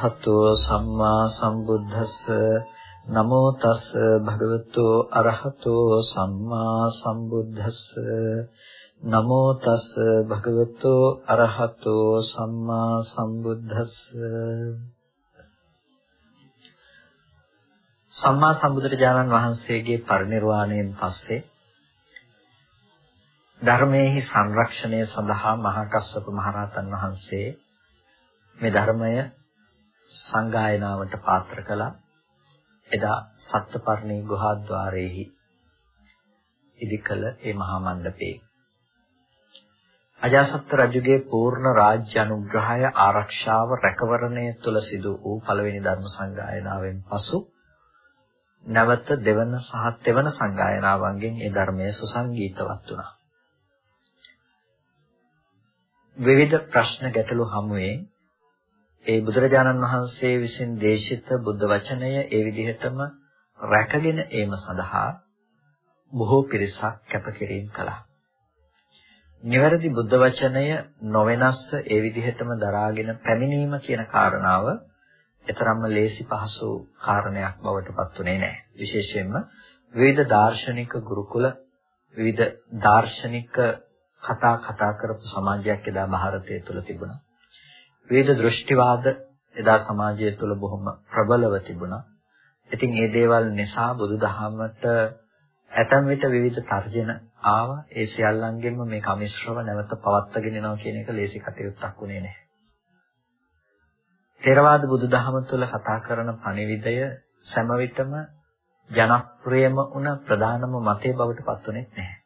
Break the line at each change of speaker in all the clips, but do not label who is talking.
භගවතු අරහතෝ සම්මා සම්බුද්දස්ස නමෝ තස් භගවතු අරහතෝ සම්මා සම්බුද්දස්ස නමෝ තස් භගවතු අරහතෝ සම්මා සම්බුද්දස්ස සම්මා සම්බුදුරජාණන් වහන්සේගේ පරිනිර්වාණයෙන් පස්සේ ධර්මයේ සංරක්ෂණය සඳහා මහා කස්සප මහරහතන් වහන්සේ මේ ධර්මය සංගායනාවට පාත්‍ර කළා. එදා සත්පර්ණී ගුහාද්්වාරයේහි ඉදිකල ඒ මහා මණ්ඩපේ අජාසත් රජුගේ පූර්ණ රාජ්‍ය අනුග්‍රහය ආරක්ෂාව රැකවරණය තුල සිදු වූ පළවෙනි ධර්ම සංගායනාවෙන් පසු නැවත දෙවන සහ තෙවන සංගායනාවන්ගෙන් ඒ ධර්මය සුසංගීතවත් වුණා. විවිධ ප්‍රශ්න ගැටලු හමුවේ ඒ බුදුරජාණන් වහන්සේ විසින් දේශිත බුද්ධ වචනය ඒ විදිහටම රැකගෙන ඒම සඳහා බොහෝ පිරිසක් කැපකිරීම කළා. නිවැරදි බුද්ධ වචනය නොවෙනස්ව ඒ විදිහටම දරාගෙන පැමිණීම කියන කාරණාව එතරම්ම ලේසි පහසු කාරණයක් බවට පත් උනේ නැහැ. විශේෂයෙන්ම විවිධ දාර්ශනික ගුරුකුල විවිධ දාර්ශනික කතා කතා කරපු සමාජයක් එදා ಭಾರತය තුළ තිබුණා. විවිධ දෘෂ්ටිවාද එදා සමාජය තුළ බොහොම ප්‍රබලව තිබුණා. ඉතින් මේ දේවල් නිසා බුදුදහමට ඇතැම් විට විවිධ තර්ජන ආවා. ඒ සියල්ලංගෙම මේ කමිශ්‍රව නැවත පවත්වාගෙන යනවා කියන එක ලේසි කටයුත්තක් උනේ නැහැ. ථේරවාද බුදුදහම තුළ කතා කරන පණිවිඩය සෑම විටම ජනප්‍රියම වුණ ප්‍රධානම මතය බවට පත්ුනේ නැහැ.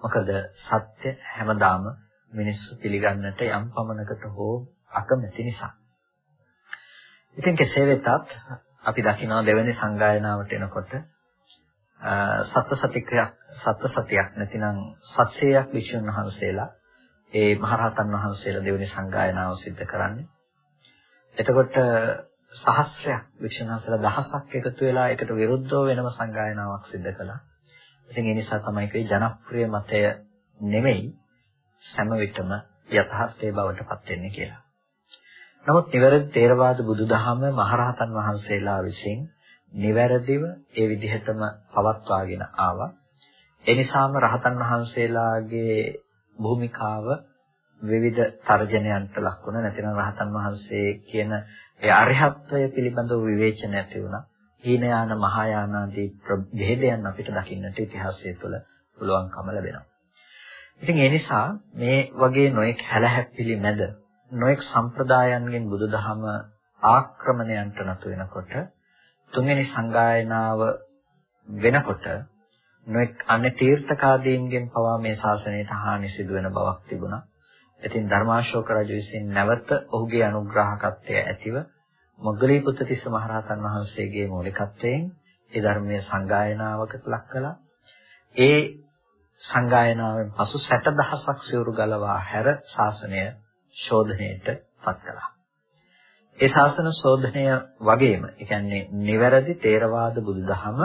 මොකද සත්‍ය හැමදාම මිනිස්සු පිළිගන්නට යම් පමණකට හෝ අකමැති නිසා. ඉතින් කෙසේ වෙතත් අපි දකිනවා දෙවෙනි සංගායනාවට එනකොට සත්‍ය සතිකයක් සත්‍ය සතියක් නැතිනම් සත්‍යයක් වික්ෂුන් වහන්සේලා ඒ මහරහතන් වහන්සේලා දෙවෙනි සංගායනාව සිද්ධ කරන්නේ. එතකොට සහස්‍රයක් වික්ෂුන් වහන්සේලා දහසක් එකතු වෙලා ඒකට විරුද්ධව වෙනම සංගායනාවක් සිද්ධ කළා. ඉතින් ඒ නිසා තමයි මේ ජනප්‍රිය මතය නෙමෙයි සෑම විටම යථාර්ථයේ බවට පත් වෙන්නේ කියලා. නමුත් නිවැරදි තේරවාද බුදුදහම මහරහතන් වහන්සේලා විසින් නිවැරදිව ඒ විදිහටම පවත්වාගෙන ආවා. ඒ නිසාම රහතන් වහන්සේලාගේ භූමිකාව විවිධ තර්ජනයන්ට ලක් වුණා. නැතිනම් රහතන් වහන්සේ කියන ඒ අරිහත්ත්වය පිළිබඳව විවේචන ඇති වුණා. හීනයාන මහායාන ආදී භේදයන් අපිට දකින්නට ඉතිහාසය තුළ පුළුවන්කම ලැබෙනවා. ඉතින් ඒ නිසා මේ වගේ නොඑක් හැලහැප්පිලි මැද නොඑක් සම්ප්‍රදායන්ගෙන් බුදුදහම ආක්‍රමණයන්ට නතු වෙනකොට තුන්වෙනි සංගායනාව වෙනකොට නොඑක් අන්‍ය තීර්ථකාදීන්ගෙන් පවා මේ ශාසනයට හානි සිදු වෙන බවක් තිබුණා. ඉතින් ධර්මාශෝක රජු විසින් නැවත ඔහුගේ අනුග්‍රහකත්වය ඇතිව මොග්ගලී පුත්තිස්ස මහරහතන් වහන්සේගේ මූලිකත්වයෙන් ඒ ධර්මයේ සංගායනාවකට ලක් කළා. ඒ සංගායනාවෙන් පසු 60000ක් සිවුරු ගලවා හැර ශාසනය ශෝධනයට පත් කළා. ඒ ශාසන ශෝධනය වගේම, ඒ කියන්නේ නිවැරදි තේරවාද බුදුදහම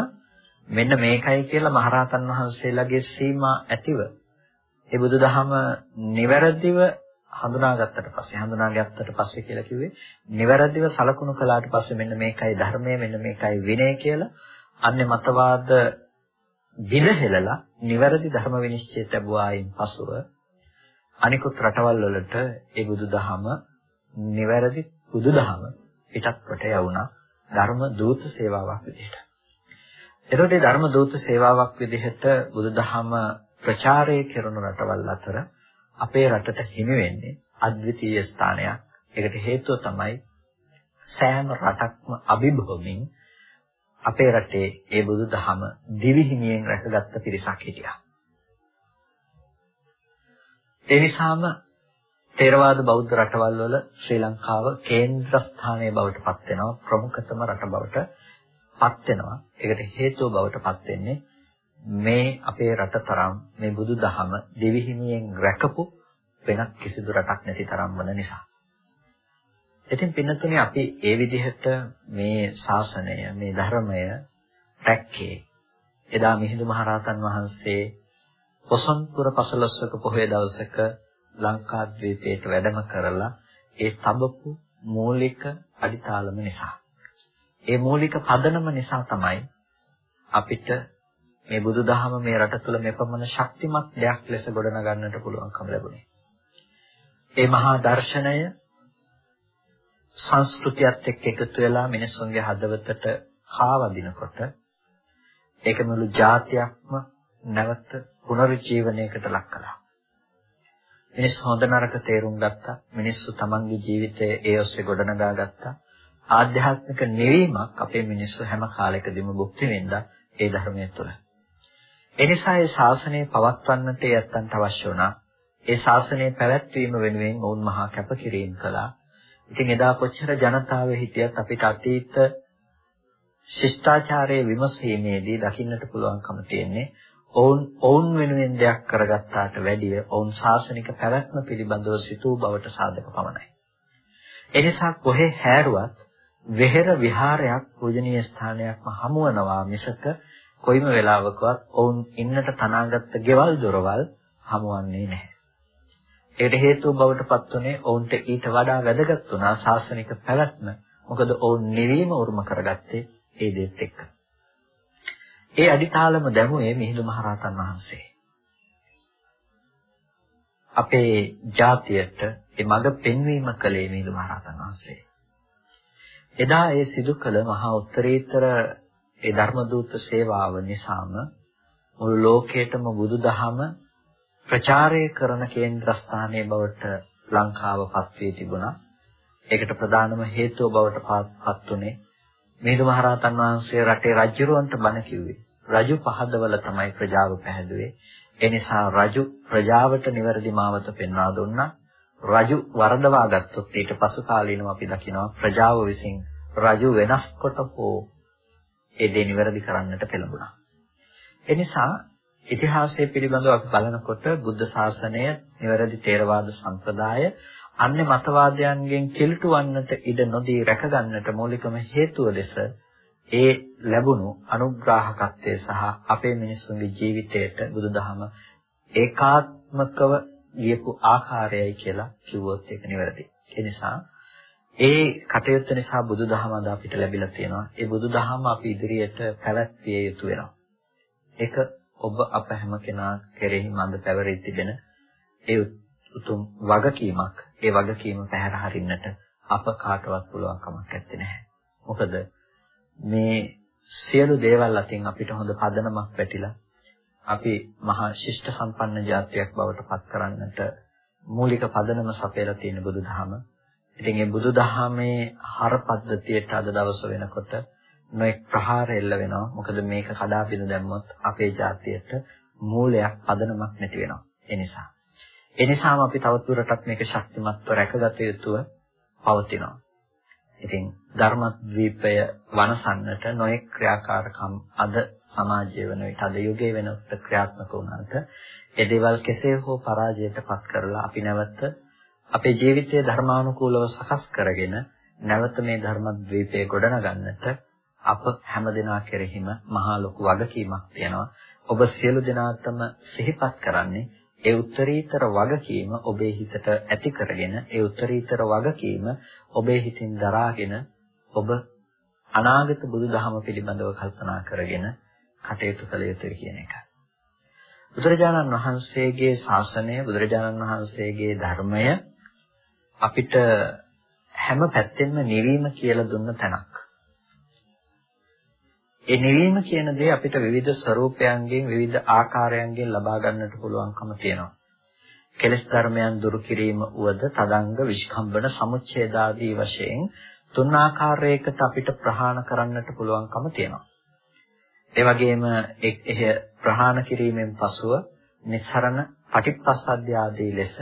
මෙන්න මේකයි කියලා මහරහතන් වහන්සේලාගේ සීමා ඇතිව ඒ බුදුදහම නිවැරදිව හඳුනාගත්තට පස්සේ හඳුනාගත්තට පස්සේ කියලා කිව්වේ නිවැරදිව සලකුණු කළාට පස්සේ මෙන්න මේකයි ධර්මය මෙන්න මේකයි විනය කියලා අන්නේ මතවාද විදහෙලලා නිවැරදි ධර්ම විනිශ්චය ලැබුවායින් පසුව අනිකුත් රටවල් වලට ඒ බුදුදහම නිවැරදි බුදුදහම පිටත් කොට යවුණා ධර්ම දූත සේවාවක් විදිහට. එතකොට මේ ධර්ම දූත සේවාවක් විදිහට බුදුදහම ප්‍රචාරය කරන රටවල් අතර අපේ රටට හිමි වෙන්නේ අද්විතීය ස්ථානයක්. ඒකට හේතුව තමයි සෑම රටක්ම අභිභවමින් අපේ රටේ ඒ බුදුදහම දිවි හිමියෙන් රැකගත්ත පිරිසක් හිටියා. ඒ නිසාම තේරවාද බෞද්ධ රටවල් වල ශ්‍රී ලංකාව කේන්ද්‍ර ස්ථානයේ බවට පත් වෙනවා ප්‍රමුඛතම රට බවට පත් වෙනවා. ඒකට හේතුව බවට පත් වෙන්නේ මේ අපේ රට තරම් මේ බුදුදහම දිවි හිමියෙන් රැකපු වෙනත් කිසිදු රටක් නැති තරම් වන නිසා. ඉතින් පින්නතුනේ අපි ඒ විදිහට මේ ශාසනය මේ ධර්මය රැක්කේ එදා මිහිඳු මහරහතන් වහන්සේ පොසොන්පුර පසළොස්වක පොහොය දවසක ලංකාද්වීපයට වැඩම කරලා ඒ තබපු මූලික අඩිතාලම නිසා. ඒ මූලික පදනම නිසා තමයි අපිට මේ බුදුදහම මේ රට තුළ මෙපමණ ශක්තිමත් දෙයක් ලෙස ගොඩනගන්නට පුළුවන්කම ලැබුණේ. ඒ මහා දර්ශනය සංස්කෘතියත් එක්ක එකතු වෙලා මිනිස්සුන්ගේ හදවතට කාවදිනකොට ඒක මුළු ජාතියක්ම නැවත පුනරුජීවනයකට ලක් කළා. මිනිස් හොඳ නරක තේරුම් ගත්තා. මිනිස්සු තමන්ගේ ජීවිතය ඒ ඔස්සේ ගොඩනගා ගත්තා. ආධ්‍යාත්මික නිවීමක් අපේ මිනිස්සු හැම කාලයකදීම භුක්ති විඳා ඒ ධර්මයේ තුල. එනිසා ඒ ශාසනය පවත්වන්නට යත්තන්ට අවශ්‍ය වුණා. ඒ ශාසනය පැවැත්වීම වෙනුවෙන් ඔවුන් මහා කැපකිරීම කළා. ඉතින් එදා කොච්චර ජනතාවයේ හිටියත් අපිට අතීත ශිෂ්ටාචාරයේ විමසීමේදී දකින්නට පුළුවන්කම තියෙන්නේ ඔවුන් ඔවුන් වෙනුවෙන් දෙයක් කරගත්තාට වැඩිය ඔවුන් ශාසනික පැවැත්ම පිළිබඳව සිතූ බවට සාධක පමණයි. එනිසා කොහේ හැරුවත් වෙහෙර විහාරයක් පූජනීය ස්ථානයක්ම හමුවනවා මිසක කොයිම වෙලාවකවත් ඔවුන් ඉන්නට තනාගත්ත ගෙවල් දොරවල් හමුවන්නේ නැහැ. ඒකට හේතුව බවට පත් වුණේ ඔවුන්ට ඊට වඩා වැදගත් වුණා ශාසනික පැවැත්ම. මොකද ඔවුන් නිවීම උරුම කරගත්තේ ඒ දෙත් එක්ක. ඒ අදිතාලම දැමුවේ මිහිඳු මහරහතන් වහන්සේ. අපේ ජාතියට ඒ මඟ පෙන්වීම කළේ මිහිඳු මහරහතන් වහන්සේ. එදා ඒ සිදු කළ මහා උත්තරීතර ඒ ධර්ම දූත සේවාව නිසාම මුළු ලෝකයටම බුදුදහම ප්‍රචාරය කරන කේන්ද්‍රස්ථානයේ බවට ලංකාව පත් වී තිබුණා. ඒකට ප්‍රධානම හේතුව බවට පත් උනේ මිහිඳු මහරහතන් වහන්සේ රටේ රජුරවන්ට බණ කිව්වේ. රජු පහදවල තමයි ප්‍රජාව පැහැදුවේ. ඒ නිසා රජු ප්‍රජාවට නිවැරදි මාවත පෙන්වා දුන්නා. රජු වරදවා ගත්තොත් ඊට පසු කාලීනව අපි දකිනවා ප්‍රජාව විසින් රජු වෙනස් කොට හෝ ඒ දේ නිවැරදි කරන්නට පෙළඹුණා. ඒ නිසා ඉතිහාසය පිළිබඳව අපි බලනකොට බුද්ධ ශාසනය නිවැරදි ථේරවාද සම්ප්‍රදාය අන්‍ය මතවාදයන්ගෙන් කිලුට වන්නට ඉඩ නොදී රැකගන්නට මූලිකම හේතුව ලෙස ඒ ලැබුණු අනුග්‍රාහකත්වය සහ අපේ මිනිස්සුන්ගේ ජීවිතයට බුදුදහම ඒකාත්මකව ගියපු ආකාරයයි කියලා කිව්වොත් ඒක නිවැරදි. ඒ නිසා ඒ කටයුත්ත නිසා බුදුදහම අද අපිට ලැබිලා තියෙනවා. ඒ බුදුදහම අපි ඉදිරියට පැවැත්විය යුතු වෙනවා. ඒක ඔබ අප හැම කෙනා කෙරෙහි මන්ද පැවරී තිබෙන ඒ උතුම් වගකීමක්. ඒ වගකීම පැහැර හරින්නට අප කාටවත් පුළුවන් කමක් නැත්තේ. මොකද මේ සියලු දේවල් අතින් අපිට හොඳ පදනමක් වැටිලා අපි මහා ශිෂ්ට සම්පන්න ජාතියක් බවට පත් කරන්නට මූලික පදනම සපයලා තියෙන බුදුදහම. ඉතින් මේ බුදුදහමේ හර පද්ධතියට අද දවස වෙනකොට නොඑක් ප්‍රහාර එල්ල වෙනවා. මොකද මේක කඩා බිඳ දැම්මොත් අපේ ජාතියට මූලයක් පදනමක් නැති වෙනවා. ඒ නිසා ඒ නිසාම අපි තවදුරටත් මේක ශක්තිමත්ව රැකගත යුතුව පවතිනවා. ඉතින් ධර්මද්වීපය වනසන්නට නොඑක් ක්‍රියාකාරකම් අද සමාජයේ වෙන විට අද යුගයේ වෙනත් ක්‍රියාත්මක වුණාට ඒ දේවල් කෙසේ හෝ පරාජයටපත් කරලා අපි නැවත අපේ ජීවිතය ධර්මානුකූලව සකස් කරගෙන නැවත මේ ධර්මද්වීපය ගොඩනගන්නට අප හැමදෙනා කෙරෙහිම මහා ලොකු වගකීමක් තියෙනවා. ඔබ සියලු දෙනාටම සිහිපත් කරන්නේ ඒ උත්තරීතර වගකීම ඔබේ හිතට ඇති කරගෙන ඒ උත්තරීතර වගකීම ඔබේ හිතින් දරාගෙන ඔබ අනාගත බුදුදහම පිළිබඳව කල්පනා කරගෙන කටයුතු කළ යුතුයි කියන එක. බුදුරජාණන් වහන්සේගේ ශාසනය බුදුරජාණන් වහන්සේගේ ධර්මය අපිට හැම පැත්තෙන්ම නිවීම කියලා දුන්න තැනක්. ඒ නිවීම කියන දේ අපිට විවිධ ස්වરૂපයන්ගෙන් විවිධ ආකාරයන්ගෙන් ලබා ගන්නට පුළුවන්කම තියෙනවා. කෙලෙස් ධර්මයන් දුරු කිරීම උවද තදංග විස්කම්බන සමුච්ඡේදාදී වශයෙන් තුන් ආකාරයකට අපිට ප්‍රහාණ කරන්නට පුළුවන්කම තියෙනවා. ඒ වගේම එහ ප්‍රහාණ කිරීමෙන් පසුව නිස්සරණ පටිච්චසද්‍ය ආදී ලෙස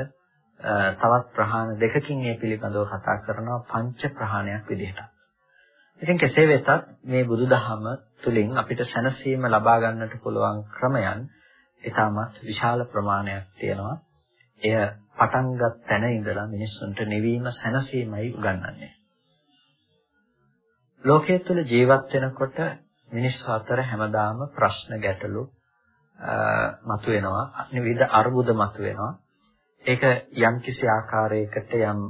තවත් ප්‍රහාණ දෙකකින් මේ පිළිබඳව කතා කරනවා පංච ප්‍රහාණයක් විදිහට. ඉතින් කෙසේ වෙතත් මේ බුදුදහම තුලින් අපිට සැනසීම ලබා ගන්නට පුළුවන් ක්‍රමයන් ඉතාමත් විශාල ප්‍රමාණයක් තියෙනවා. එය පටන්ගත් තැන ඉඳලා මිනිස්සුන්ට නිවීම සැනසීමයි උගන්වන්නේ. ලෝකයේ තුල ජීවත් වෙනකොට මිනිස්සු අතර හැමදාම ප්‍රශ්න ගැටලු මතුවෙනවා. විවිධ අර්බුද මතුවෙනවා. ඒක යම් කිසි ආකාරයකට යම්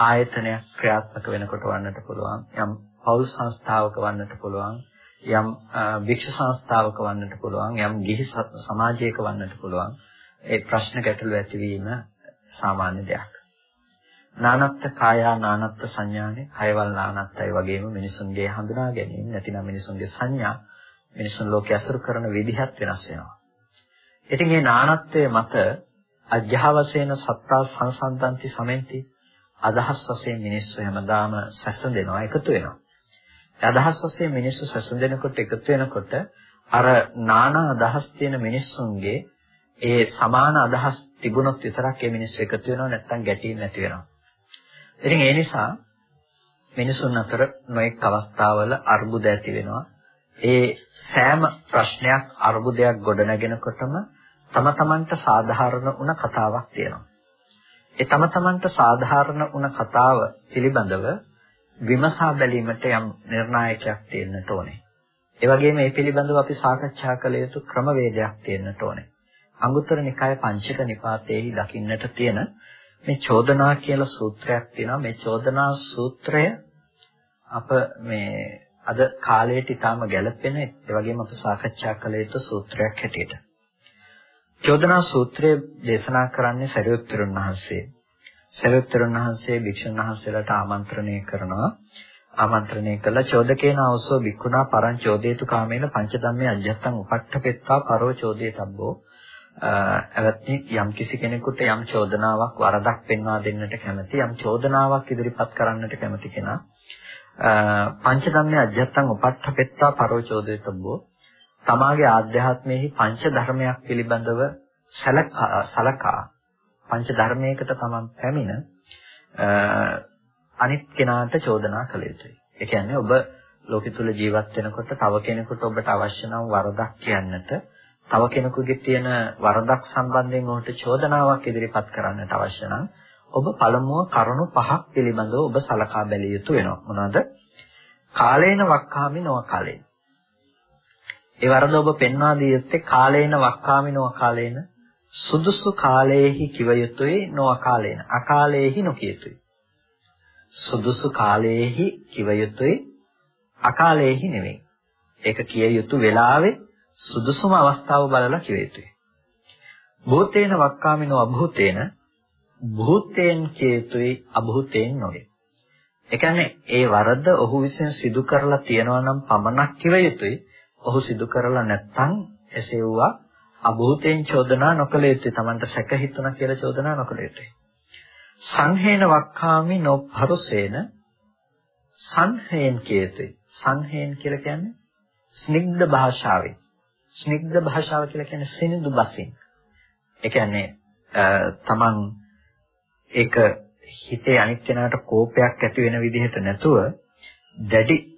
ආයතනයක් ක්‍රියාත්මක වෙනකොට වන්නට පුළුවන් යම් පෞල් සංස්ථාවක වන්නට පුළුවන් යම් වික්ෂ සංස්ථාවක වන්නට පුළුවන් යම් ගිහි සමාජයක වන්නට පුළුවන් ඒ ප්‍රශ්න ගැටළු ඇතිවීම සාමාන්‍ය දෙයක්. නානත්ත් කායා නානත්ත් සංඥානේ කයවල් නානත්තයි වගේම මිනිසුන්ගේ හඳුනා ගැනීම නැතිනම් මිනිසුන්ගේ සංඥා මිනිසුන් ලෝකයේ අසුරු කරන විදිහත් වෙනස් වෙනවා. ඉතින් මේ නානත්වයේ මත අධ්‍යාවසේන සත්තා සංසන්දන්ති සමෙන්ති අදහස් වශයෙන් මිනිස්සු හැමදාම සැසඳෙනවා එකතු වෙනවා. අදහස් වශයෙන් මිනිස්සු සැසඳෙනකොට එකතු වෙනකොට අර නානා අදහස් තියෙන මිනිස්සුන්ගේ ඒ සමාන අදහස් තිබුණොත් විතරක් ඒ මිනිස්සු එකතු වෙනවා නැත්නම් ගැටීම් නැති වෙනවා. ඉතින් ඒ නිසා මිනිසුන් අතර නොඑක් අවස්ථාවල අර්බුද ඇති වෙනවා. ඒ සෑම ප්‍රශ්නයක් අර්බුදයක් ගොඩනගෙනකොටම තම තමන්ට සාධාරණ වුණ කතාවක් තියෙනවා. ඒ තම තමන්ට සාධාරණ වුණ කතාව පිළිබඳව විමසා බැලීමට යම් නිර්ණායකයක් තියෙන්නට ඕනේ. ඒ වගේම මේ පිළිබඳව අපි සාකච්ඡා කළ යුතු ක්‍රමවේදයක් තියෙන්නට ඕනේ. අංගුත්තර නිකාය පංචක නිපාතයේහි දකින්නට තියෙන මේ චෝදනා කියලා සූත්‍රයක් තියෙනවා. මේ චෝදනා සූත්‍රය අප මේ අද කාලයට ඊටාම ගැළපෙන ඒ වගේම අප සාකච්ඡා කළ යුතු සූත්‍රයක් හැටියට. චෝදනා සූත්‍රය දේශනා කරන්නේ සරියුත් වහන්සේ. සරියුත් වහන්සේ භික්ෂුන් වහන්සේලාට ආමන්ත්‍රණය කරනවා. ආමන්ත්‍රණය කළ චෝදකේන අවසෝ භික්ඛුනා පරං චෝදේතු කාමේන පංච ධම්මේ අජ්ජත්තං උපට්ඨපෙත්තා පරෝ චෝදේතබ්බෝ. අවත්නි යම් කිසි කෙනෙකුට යම් චෝදනාවක් වරදක් පෙන්වා දෙන්නට කැමති යම් චෝදනාවක් ඉදිරිපත් කරන්නට කැමති කෙනා පංච ධම්මේ අජ්ජත්තං උපට්ඨපෙත්තා පරෝ චෝදේතබ්බෝ. තමාගේ ආධ්‍යාත්මයේ පංච ධර්මයක් පිළිබඳව සලකා. පංච ධර්මයකට තමන් පැමිණ අනිත් කෙනාට චෝදනා කළ යුතුයි. ඒ කියන්නේ ඔබ ලෝකෙ තුල ජීවත් වෙනකොට තව කෙනෙකුට ඔබට අවශ්‍ය නම් වරදක් කියන්නට තව කෙනෙකුගේ තියෙන වරදක් සම්බන්ධයෙන් ඔහුට චෝදනාවක් ඉදිරිපත් කරන්නට අවශ්‍ය නම් ඔබ පළමුව කරුණු පහක් පිළිබඳව ඔබ සලකා බැලිය යුතු වෙනවා. මොනවාද? කාලේන වක්කාමි නොව කාලේන. ඒ වරද ඔබ පෙන්වා දී යුත්තේ කාලේන වක්කාමි නොව කාලේන සුදුසු කාලයේහි කිව යුතුයි නොව කාලේන අකාලයේහි නොකිය යුතුයි. සුදුසු කාලයේහි කිව යුතුයි අකාලයේහි නෙවෙයි. ඒක කිය යුතු වෙලාවේ සුදුසුම අවස්ථාව බලලා කිය යුතුයි. භූතේන වක්කාමිනෝ අභූතේන භූතේන් කියතුයි අභූතේන් නොවේ. ඒ කියන්නේ ඒ වරද ඔහු විසින් සිදු කරලා තියනවා නම් පමණක් කිව යුතුයි. ඔහු සිදු කරලා නැත්නම් එසේ වූවා අභූතෙන් චෝදනා නොකළ යුතුයි. Tamanට සැක හිතුණා කියලා චෝදනා නොකළ යුතුයි. සංහේන වක්කාමි නොපරුසේන සංහේන් කියතුයි. සංහේන් කියලා කියන්නේ ස්නිග්ධ භාෂාවෙන්. ස්නිග්ධ භාෂාව කියලා කියන්නේ සිනිඳු බසින්. ඒ කියන්නේ තමන් ඒක හිතේ අනිත් කෙනාට කෝපයක් ඇති වෙන විදිහට නැතුව දැඩි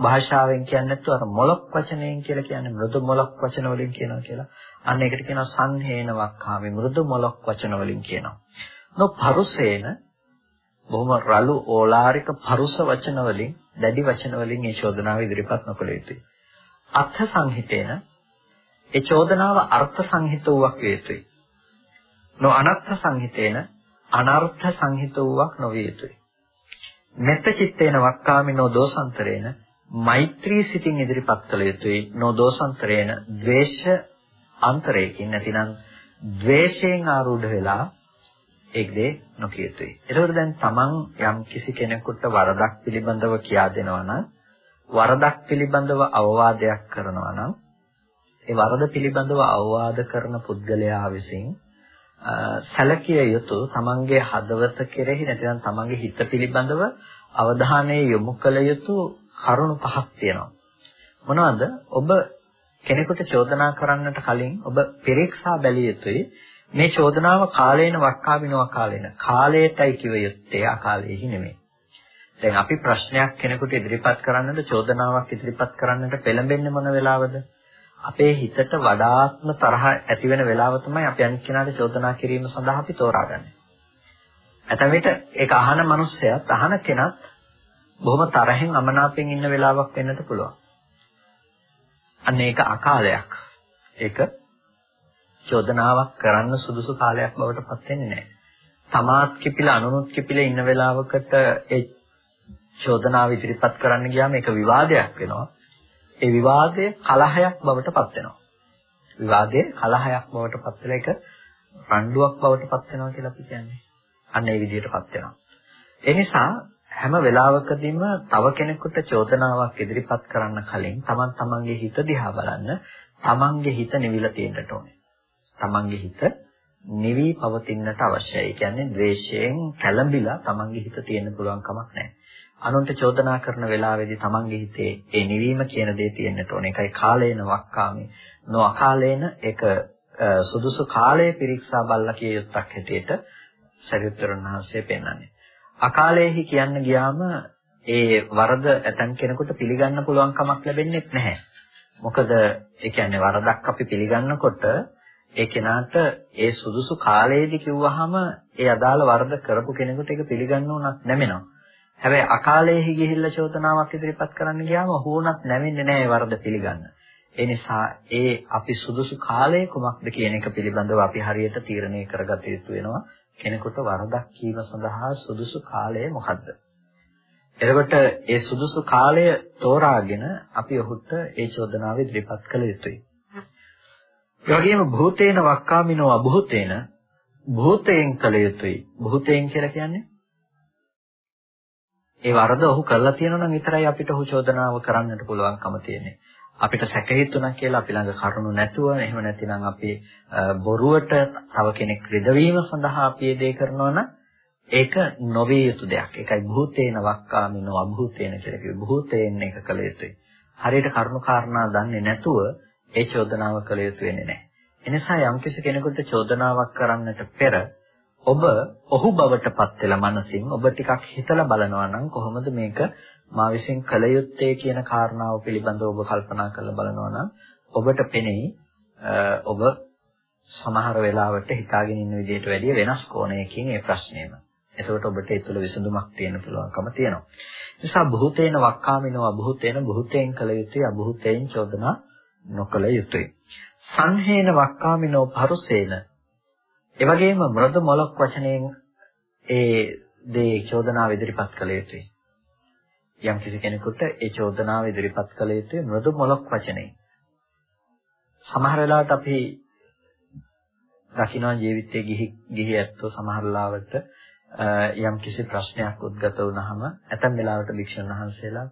භාෂාවෙන් කියන්නේ නැතුව අර මොලොක් වචනයෙන් කියලා කියන්නේ මෘදු මොලොක් වචන වලින් කියනවා කියලා. අන්න ඒකට කියනවා සංහේනවක් ආවේ මෘදු මොලොක් වචන වලින් කියනවා. නො පරුසේන බොහොම රළු ඕලාරික පරුස වචන වලින් දැඩි වචන වලින් මේ චෝදනාව ඉදිරිපත් නොකළ යුතුයි. අර්ථ සංහිතේන ඒ චෝදනාව අර්ථ සංහිත වූවක් වේ යුතුයි. නො අනර්ථ සංහිතේන අනර්ථ සංහිත වූවක් නොවිය යුතුයි. මෙත්ත චිත්තේන වක්කාමිනෝ දෝසන්තරේන මෛත්‍රී සිතින් ඉදිරිපත් කළ යුතුයි. නො දෝසන්තරේන ද්වේෂ අන්තරයකින් නැතිනම් ද්වේෂයෙන් ආරූඪ වෙලා එක් දේ නොකිය යුතුයි. ඒකවල දැන් තමන් යම් කිසි කෙනෙකුට වරදක් පිළිබඳව කියා දෙනවා නම් වරදක් පිළිබඳව අවවාදයක් කරනවා නම් ඒ වරද පිළිබඳව අවවාද කරන පුද්ගලයා විසින් සැලකිය යුතු තමන්ගේ හදවත කෙරෙහි නැත්නම් තමන්ගේ හිත පිළිබඳව අවධානය යොමු කළ යුතු කරුණු පහක් තියෙනවා. මොනවද? ඔබ කෙනෙකුට චෝදනා කරන්නට කලින් ඔබ පරීක්ෂා බැලිය යුතුයි. මේ චෝදනාව කාලේන වක්කාවිනව කාලේන. කාලයටයි කිව යුත්තේ අකාලයේහි නෙමෙයි. දැන් අපි ප්‍රශ්නයක් කෙනෙකුට ඉදිරිපත් කරන්නට චෝදනාවක් ඉදිරිපත් කරන්නට පෙළඹෙන්නේ මොන වෙලාවද? අපේ හිතට වඩාත්ම තරහ ඇති වෙන වෙලාව තමයි අපි අනිත් කෙනාට චෝදනා කිරීම සඳහා අපි තෝරාගන්නේ. ඇතැම් විට ඒක අහන මිනිස්සයත් අහන කෙනත් බොහොම තරහෙන් අමනාපෙන් ඉන්න වෙලාවක් වෙන්නට පුළුවන්. අන්න ඒක අකාලයක්. ඒක චෝදනාවක් කරන්න සුදුසු කාලයක් බවට පත් වෙන්නේ නැහැ. තමාත් කිපිලා අනුනුත් කිපිලා ඉන්න වෙලාවකට ඒ චෝදනාව ඉදිරිපත් කරන්න ගියාම ඒක විවාදයක් වෙනවා. ඒ විවාදය කලහයක් බවට පත් වෙනවා. විවාදයේ කලහයක් බවට පත් වෙලා ඒක රණ්ඩුවක් බවට පත් වෙනවා කියලා අපි කියන්නේ. අන්න ඒ විදිහටපත් වෙනවා. ඒ නිසා හැම වෙලාවකදීම තව කෙනෙකුට චෝදනාවක් ඉදිරිපත් කරන්න කලින් තමන් තමන්ගේ හිත දිහා බලන්න තමන්ගේ හිත නිවිලා තියෙන්නට ඕනේ. තමන්ගේ හිත නිවි පවතින්නට අවශ්‍යයි. ඒ කියන්නේ ද්වේෂයෙන් කැළඹිලා තමන්ගේ හිත තියෙන්න පුළුවන් කමක් නැහැ. අනුන්ට චෝදනා කරන වෙලාවේදී තමන්ගේ හිතේ ඒ නිවීම කියන දේ තියෙන්නට ඕනේ. ඒකයි කාලේන වක්කාමේ නොඅකාලේන ඒක සුදුසු කාලයේ පිරික්සා බලලා කිය යුත්තක් හැටියට සරියුත්තරුන් වහන්සේ පෙන්වන්නේ. අකාලයේහි කියන්න ගියාම ඒ වරද ඇතන් කෙනෙකුට පිළිගන්න පුළුවන් කමක් ලැබෙන්නේ නැහැ. මොකද ඒ කියන්නේ වරදක් අපි පිළිගන්නකොට ඒ කෙනාට ඒ සුදුසු කාලයේදී කිව්වහම ඒ අදාළ වරද කරපු කෙනෙකුට ඒක පිළිගන්න උනත් නැමෙනවා. හැබැයි අකාලයේහි ගිහිල්ලා චෝදනාවක් ඉදිරිපත් කරන්න ගියාම හුණත් නැවෙන්නේ නැහැ වරද පිළිගන්න. ඒ නිසා ඒ අපි සුදුසු කාලය කුමක්ද කියන එක පිළිබඳව අපි හරියට තීරණය කරගත යුතු වෙනවා. කෙනෙකුට වරදක් කීම සඳහා සුදුසු කාලය මොකද්ද? එතකොට ඒ සුදුසු කාලය තෝරාගෙන අපි ඔහුට ඒ චෝදනාව ඉදිරිපත් කළ යුතුයි. ඒ වගේම භූතේන වක්කාමිනෝ අභූතේන භූතයෙන් කළ යුතුයි. භූතයෙන් කියලා කියන්නේ ඒ වරද ඔහු කරලා තියෙනවා නම් විතරයි අපිට ඔහු චෝදනාව කරන්නට පුළුවන්කම තියෙන්නේ. අපිට සැකහිතුණා කියලා අපි ළඟ කරුණු නැතුව එහෙම නැතිනම් අපි බොරුවට තව කෙනෙක් රිදවීම සඳහා අපි මේ දේ කරනවා නම් ඒක නොවිය යුතු දෙයක්. ඒකයි භූතේන වක්කාමිනෝ අභූතේන කියලා කිව්වේ. භූතයෙන් ඒක කළ යුතුයි. හරියට කරුණු කාරණා දන්නේ නැතුව ඒ චෝදනාව කළ යුතු වෙන්නේ නැහැ. එනිසා යම්කිසි කෙනෙකුට චෝදනාවක් කරන්නට පෙර ඔබ ඔහු බවට පත් වෙලා මනසින් ඔබ ටිකක් හිතලා බලනවා නම් කොහොමද මේක මා විසින් කළ යුත්තේ කියන කාරණාව පිළිබඳව ඔබ කල්පනා කරලා බලනවා නම් ඔබට පෙනෙයි ඔබ සමහර වෙලාවට හිතාගෙන ඉන්න විදිහට වැඩිය වෙනස් කෝණයකින් මේ ප්‍රශ්නයම. එතකොට ඔබට ඒ තුළ විසඳුමක් තියෙන්න පුළුවන්කම තියෙනවා. නිසා භූතේන වක්කාමිනෝ අභූතේන භූතයෙන් කළ යුතුයි අභූතයෙන් චෝදනා නොකළ යුතුයි. සංහේන වක්කාමිනෝ පරුසේන එවැගේම මෘද මොලක් වචනයෙන් ඒ දේ චෝදනාව ඉදිරිපත් කළ යුතුයි. යම් කිසි කෙනෙකුට ඒ චෝදනාව ඉදිරිපත් කළ යුතුයි මෘදු මොලක් වචනේ. සමහර වෙලාවට අපි දකින්න ජීවිතයේ ගිහි ගිහි ඇත්තෝ සමහර වෙලාවට යම් කිසි ප්‍රශ්නයක් උද්ගත වුනහම ඇතැම් වෙලාවට භික්ෂුන් වහන්සේලා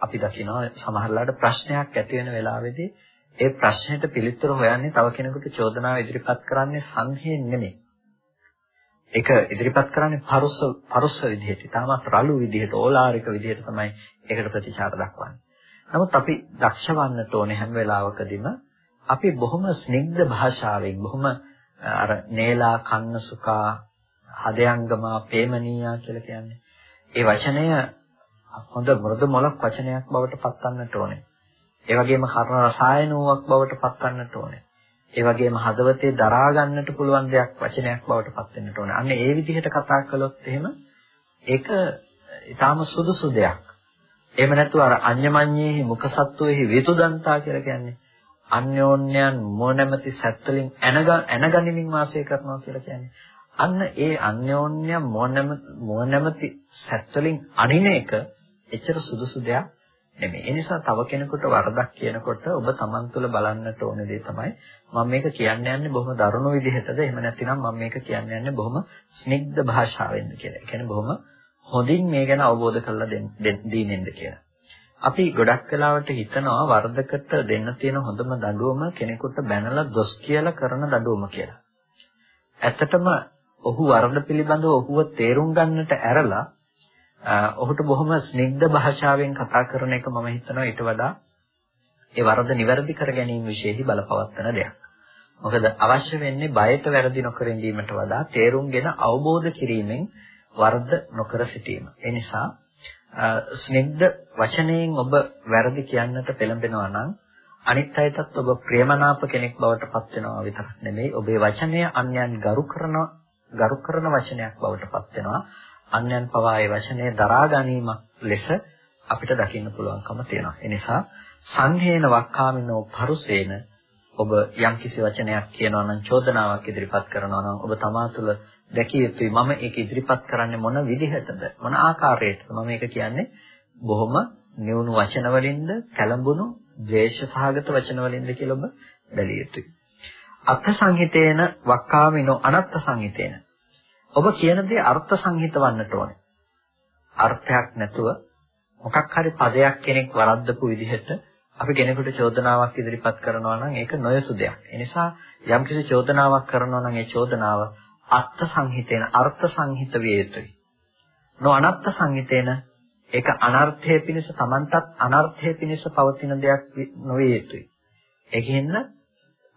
අපි දකිනවා සමහර වෙලාවට ප්‍රශ්නයක් ඇති වෙන වෙලාවේදී ඒ ප්‍රශ්නෙට පිළිතුර හොයන්නේ තව කෙනෙකුට චෝදනාව ඉදිරිපත් කරන්නේ සංහයෙන් නෙමෙයි. ඒක ඉදිරිපත් කරන්නේ පරුස පරුස විදිහට, තාමත් රළු විදිහට, ඕලාරික විදිහට තමයි ඒකට ප්‍රතිචාර දක්වන්නේ. නමුත් අපි දක්ෂ වන්නට ඕනේ හැම වෙලාවකදීම අපි බොහොම ස්නිග්ධ භාෂාවෙන් බොහොම අර නේලා කන්න සුකා හදයන්ගමා පේමනීයා කියලා කියන්නේ. ඒ වචනය හොඳ මෘදු මොලක් වචනයක් බවට පත්වන්නට ඕනේ. ඒ වගේම කර්ණ රසායනෝවක් බවට පත්වන්නට ඕනේ. ඒ වගේම හදවතේ දරා ගන්නට පුළුවන් දෙයක් වචනයක් බවට පත් වෙන්නට ඕනේ. අන්න ඒ විදිහට කතා කළොත් එහෙම ඒක ඊටාම සුදුසු දෙයක්. එහෙම නැත්නම් අර අඤ්ඤමඤ්ඤේහි මුඛසත්වයේහි වේතුදන්තා කියලා කියන්නේ අන්‍යෝන්‍යයන් මොනැමැති සැත් වලින් ඇනගනිමින් වාසය කරනවා කියලා කියන්නේ. අන්න ඒ අන්‍යෝන්‍ය මොනැමැති සැත් වලින් අනින එක එච්චර සුදුසු දෙයක් නෙමෙයි. ඒ නිසා තව කෙනෙකුට වරදක් කියනකොට ඔබ Taman තුල බලන්නට ඕන දේ තමයි මම මේක කියන්න යන්නේ බොහොම දරුණු විදිහටද එහෙම නැත්නම් මම මේක කියන්න යන්නේ බොහොම ස්නිග්ධ භාෂාවෙන්ද කියලා. ඒ කියන්නේ බොහොම හොඳින් මේ ගැන අවබෝධ කරලා දීනෙන්ද කියලා. අපි ගොඩක් වෙලාවට හිතනවා වරදකට දෙන්න තියෙන හොඳම දඬුවම කෙනෙකුට බැනලා දොස් කියලා කරන දඬුවම කියලා. ඇත්තටම ඔහු වරද පිළිබඳව ඔහුව තේරුම් ගන්නට ඇරලා ඔහුට බොහොම ස්නිග්ධ භාෂාවෙන් කතා කරන එක මම හිතනවා ඊට වඩා ඒ වරද නිවැරදි කර ගැනීම විශේෂයි බලපවත්වන දෙයක්. මොකද අවශ්‍ය වෙන්නේ බයට වැරදි නොකර ඉඳීමට වඩා තේරුම්ගෙන අවබෝධ කිරීමෙන් වරද නොකර සිටීම. ඒ නිසා ස්නිග්ධ වචනයෙන් ඔබ වැරදි කියන්නට පෙළඹෙනවා නම් අනිත් අයටත් ඔබ ප්‍රේමනාප කෙනෙක් බවට පත් වෙනවා විතරක් නෙමෙයි ඔබේ වචනය අන්‍යයන් ගරු කරන ගරු කරන වචනයක් බවට පත් වෙනවා අන්යන් පවා ඒ වචනේ දරා ගැනීමක් ලෙස අපිට දකින්න පුළුවන්කම තියෙනවා. ඒ නිසා සංහේන වක්කාමිනෝ පරුසේන ඔබ යම්කිසි වචනයක් කියනවා නම් චෝදනාවක් ඉදිරිපත් කරනවා නම් ඔබ තමා තුළ දැකිය යුතුයි. මම ඒක ඉදිරිපත් කරන්නේ මොන විදිහටද? මොන ආකාරයකටද? මම මේක කියන්නේ බොහොම නියුණු වචන වලින්ද, කැළඹුණු, ද්වේෂ සහගත වචන වලින්ද කියලා ඔබ බැලිය යුතුයි. අර්ථ සංහිතේන වක්කාමිනෝ අනත්ත් සංහිතේන. ඔබ කියන දේ අර්ථ සංහිත වන්නට ඕනේ. අර්ථයක් නැතුව මොකක් හරි පදයක් කෙනෙක් වරද්දපු විදිහට අපි කෙනෙකුට චෝදනාවක් ඉදිරිපත් කරනවා නම් ඒක නොයසු දෙයක්. ඒ නිසා යම්කිසි චෝදනාවක් කරනවා නම් ඒ චෝදනාව අර්ථ සංහිතේන අර්ථ සංහිත විය යුතුයි. නොඅනත්ත් සංහිතේන ඒක අනර්ථයේ පිණිස Tamanටත් අනර්ථයේ පිණිස පවතින දෙයක් නොවේ යුතුයි. ඒකෙන්න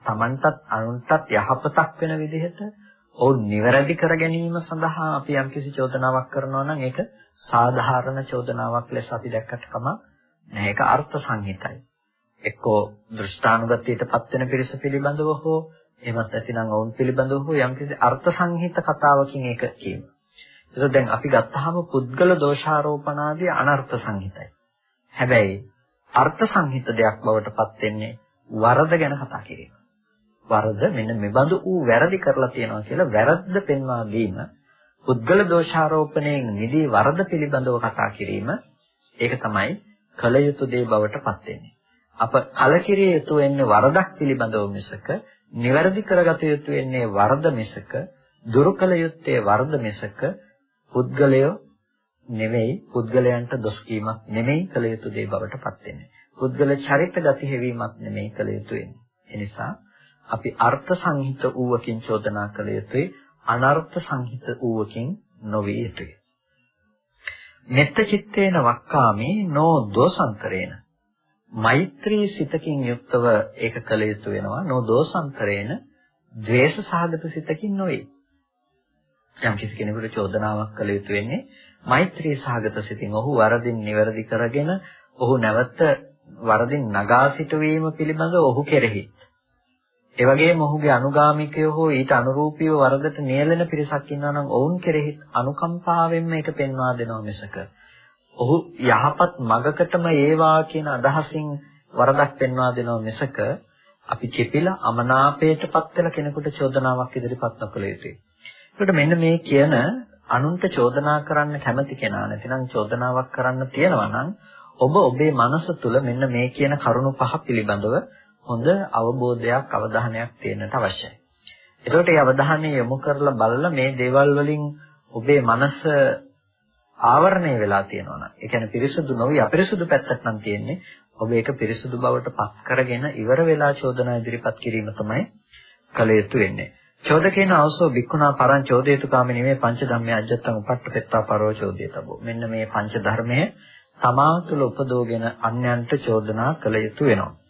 Tamanටත් අනුන්ටත් යහපතක් වෙන විදිහට ඔවුන් නිවැරදි කර ගැනීම සඳහා අපි යම්කිසි චෝදනාවක් කරනවා නම් ඒක සාධාරණ චෝදනාවක් ලෙස අපි දැක්කට කමක් නැහැ. ඒක අර්ථ සංහිතයි. එක්කෝ දෘෂ්ටානුගතියටපත් වෙන පිරිස පිළිබඳව හෝ එහෙමත් නැතිනම් ඔවුන් පිළිබඳව හෝ යම්කිසි අර්ථ සංහිත කතාවකින් ඒක කියනවා. ඒක දැන් අපි ගත්තාම පුද්ගල දෝෂාරෝපණාදී අනර්ථ සංහිතයි. හැබැයි අර්ථ සංහිත දෙයක් බවට පත් වෙන්නේ වරද ගැන කතා කිරීම. වරද මෙන්න මෙබඳු ඌ වැරදි කරලා තියෙනවා කියලා වැරද්ද පෙන්වා දීම පුද්ගල දෝෂාරෝපණයෙන් නිදී වරද පිළිබඳව කතා කිරීම ඒක තමයි කල යුතු දේ බවට පත් වෙන්නේ. අප කලකිරිය යුතු වෙන්නේ වරදක් පිළිබඳව මිසක නිවැරදි කරගත යුතු වෙන්නේ වරද මිසක දුරු කළ යුත්තේ වරද මිසක පුද්ගලය නෙවෙයි පුද්ගලයන්ට දොස් කීමක් නෙමෙයි කළ යුතු දේ බවට පත් වෙන්නේ. පුද්ගල චරිත ගති හැවීමක් නෙමෙයි කළ යුතු වෙන්නේ. ඒ නිසා අපි අර්ථ සංහිත ඌවකින් චෝදනා කළ යුතුයි. අනර්ථ සංහිත ඌවකින් නොවිය යුතුයි. මෙත්ත චිත්තේන වක්කාමේ නෝ දෝසන්තරේන. මෛත්‍රී සිතකින් යුක්තව ඒක කළ යුතු වෙනවා. නෝ දෝසන්තරේන. ද්වේෂ සහගත සිතකින් නොවේ. යම් කිසි කෙනෙකුට චෝදනාවක් කළ යුතු වෙන්නේ මෛත්‍රී සහගත සිතින්. ඔහු වරදින් නිවැරදි කරගෙන ඔහු නැවත වරදින් නගා සිටුවීම පිළිබඳව ඔහු කෙරෙහි. ඒ වගේම ඔහුගේ අනුගාමිකයෝ හෝ ඊට අනුරූපීව වරදට නියැලෙන පිරිසක් ඉන්නවා නම් ඔවුන් කෙරෙහි අනුකම්පාවෙන් මේක පෙන්වා දෙනවා මිසක ඔහු යහපත් මගකටම ඒවා කියන අදහසින් වරදක් පෙන්වා දෙනවා මිසක අපි කිපිලා අමනාපයටපත් වෙලා කෙනෙකුට චෝදනාවක් ඉදිරිපත් නොකළ යුතුයි. ඒකට මෙන්න මේ කියන අනුන්ට චෝදනා කරන්න කැමති කෙනා නැතිනම් චෝදනාවක් කරන්න තියෙනවා නම් ඔබ ඔබේ මනස තුල මෙන්න මේ කියන කරුණු පහ පිළිබඳව හොඳ අවබෝධයක් අවධානයක් තියෙන්නට අවශ්‍යයි. එතකොට මේ අවධානය යොමු කරලා බලලා මේ දේවල් වලින් ඔබේ මනස ආවරණය වෙලා තියෙනවා නම් ඒ කියන්නේ පිරිසුදු නොවි අපිරිසුදු පැත්තක් නම් තියෙන්නේ ඔබ ඒක පිරිසුදු බවට පත් කරගෙන ඉවර වෙලා චෝදනා ඉදිරිපත් කිරීම තමයි කළ යුතු වෙන්නේ. චෝදකේන අවසෝ බික්කුණා පරං චෝදේතු කාමිනී මේ පංච ධම්මේ අජත්තං උපට්ඨපෙත්තා පරෝ චෝදේතබෝ. මෙන්න මේ පංච ධර්මයේ තමා තුළ උපදෝගෙන අන්‍යයන්ට චෝදනා කළ යුතු වෙනවා.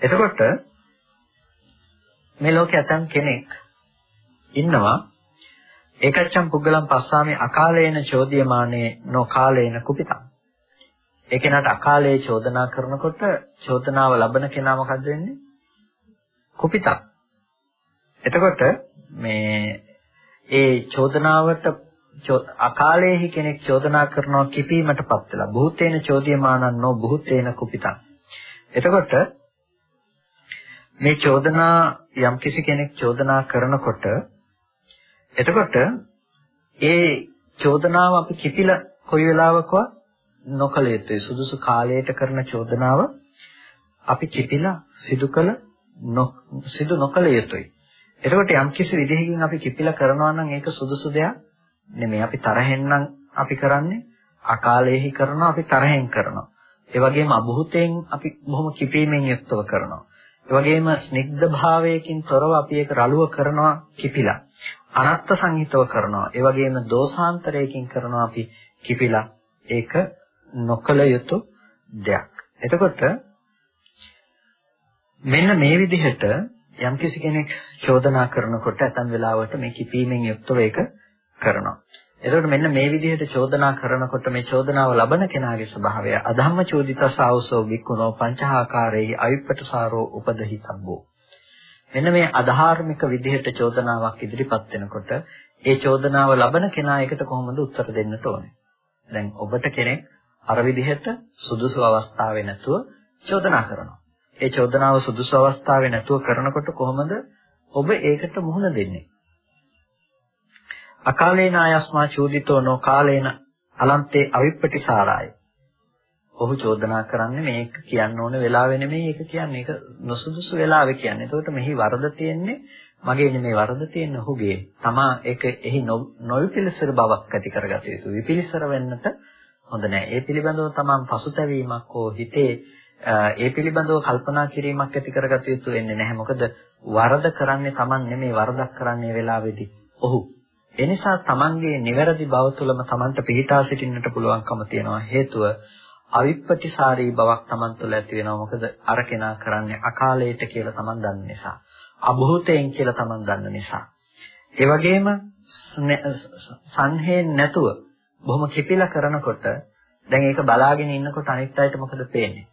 එතකොට මේ ලෝකේ ඇතම් කෙනෙක් ඉන්නවා ඒකච්ඡම් පුද්ගලම් පස්සාමේ අකාලේන චෝද්‍යමානේ නොකාලේන කුපිතං. ඒ කෙනාට අකාලේ චෝදනා කරනකොට චෝදනාව ලබන කෙනා මොකද වෙන්නේ? කුපිතං. එතකොට මේ ඒ චෝදනාවට අකාලේහි කෙනෙක් චෝදනා කරනවා කිපීමටපත් වෙලා බුතේන චෝද්‍යමානන් නො බුතේන කුපිතං. එතකොට මේ චෝදනා යම්කිසි කෙනෙක් චෝදනා කරනකොට එතකොට ඒ චෝදනාව අපි කිපිලා කොයි වෙලාවකවත් නොකල යුතුයි. සුදුසු කාලයට කරන චෝදනාව අපි කිපිලා සිදු කළ සිදු නොකල යුතුයි. එතකොට යම්කිසි විදිහකින් අපි කිපිලා කරනවා නම් ඒක සුදුසු දෙයක් නෙමෙයි. අපි තරහෙන් නම් අපි කරන්නේ අකාලයේහි කරනවා අපි තරහෙන් කරනවා. ඒ වගේම අභූතයෙන් අපි බොහොම කිපීමෙන් යුක්තව කරනවා. ඒ වගේම ස්නිග්ධ භාවයකින් තොරව අපි ඒක රළුව කරනවා කිපිලා. අනත්ත් සංහිතව කරනවා. ඒ වගේම දෝෂාන්තරයකින් කරනවා අපි කිපිලා. ඒක නොකල යුතු දෙයක්. එතකොට මෙන්න මේ විදිහට යම්කිසි කෙනෙක් චෝදනා කරනකොට ඇතන් වෙලාවට මේ කිපීමෙන් යුක්තව ඒක කරනවා. එතකොට මෙන්න මේ විදිහට චෝදනා කරනකොට මේ චෝදනාව ලබන කෙනාගේ ස්වභාවය අධම්ම චෝදිතස ආවසෝ වික්කුණෝ පංචහාකාරයේ අවිප්පටසාරෝ උපදහිතබ්බෝ. මෙන්න මේ අධාර්මික විදිහට චෝදනාවක් ඉදිරිපත් වෙනකොට ඒ චෝදනාව ලබන කෙනා එකට කොහොමද උත්තර දෙන්නට ඕනේ? දැන් ඔබට කෙනෙක් අර විදිහට සුදුසු අවස්ථාවේ නැතුව චෝදනා කරනවා. ඒ චෝදනාව සුදුසු අවස්ථාවේ නැතුව කරනකොට කොහොමද ඔබ ඒකට මුහුණ දෙන්නේ? අකාලේන ආයස්මා චෝදිතෝ නෝ කාලේන අලන්තේ අවිප්පටිසාරාය. ඔහු චෝදනා කරන්නේ මේක කියන්න ඕන වෙලාවෙ නෙමෙයි ඒක කියන්නේ. ඒක නොසුදුසු වෙලාවෙ කියන්නේ. එතකොට මෙහි වරද තියෙන්නේ මගේ නෙමෙයි වරද තියෙන්නේ ඔහුගේ. තමා ඒක එහි නොවිපිලිසර බවක් ඇති කරගත යුතු. විපිලිසර වෙන්නට හොඳ නැහැ. ඒ පිළිබඳව තමන් පසුතැවීමක් හෝ හිතේ ඒ පිළිබඳව කල්පනා කිරීමක් ඇති කරගත යුතු වෙන්නේ නැහැ. මොකද වරද කරන්නේ තමන් නෙමෙයි වරදක් කරන්නේ වෙලාවේදී. ඔහු. එනිසා තමන්ගේ නිවැරදි බව තුළම තමන්ට පිහිටා සිටින්නට පුළුවන්කම තියෙනවා. හේතුව අවිප්පටිසාරී බවක් තමන් තුළ ඇති වෙනවා. මොකද අර කෙනා කරන්නේ අකාලයට කියලා තමන් දන්න නිසා. අභූතයෙන් කියලා තමන් දන්න නිසා. ඒ වගේම සංහේන් නැතුව බොහොම කිපිලා කරනකොට දැන් ඒක බලාගෙන ඉන්නකොට අනිත් අයට මොකද පේන්නේ?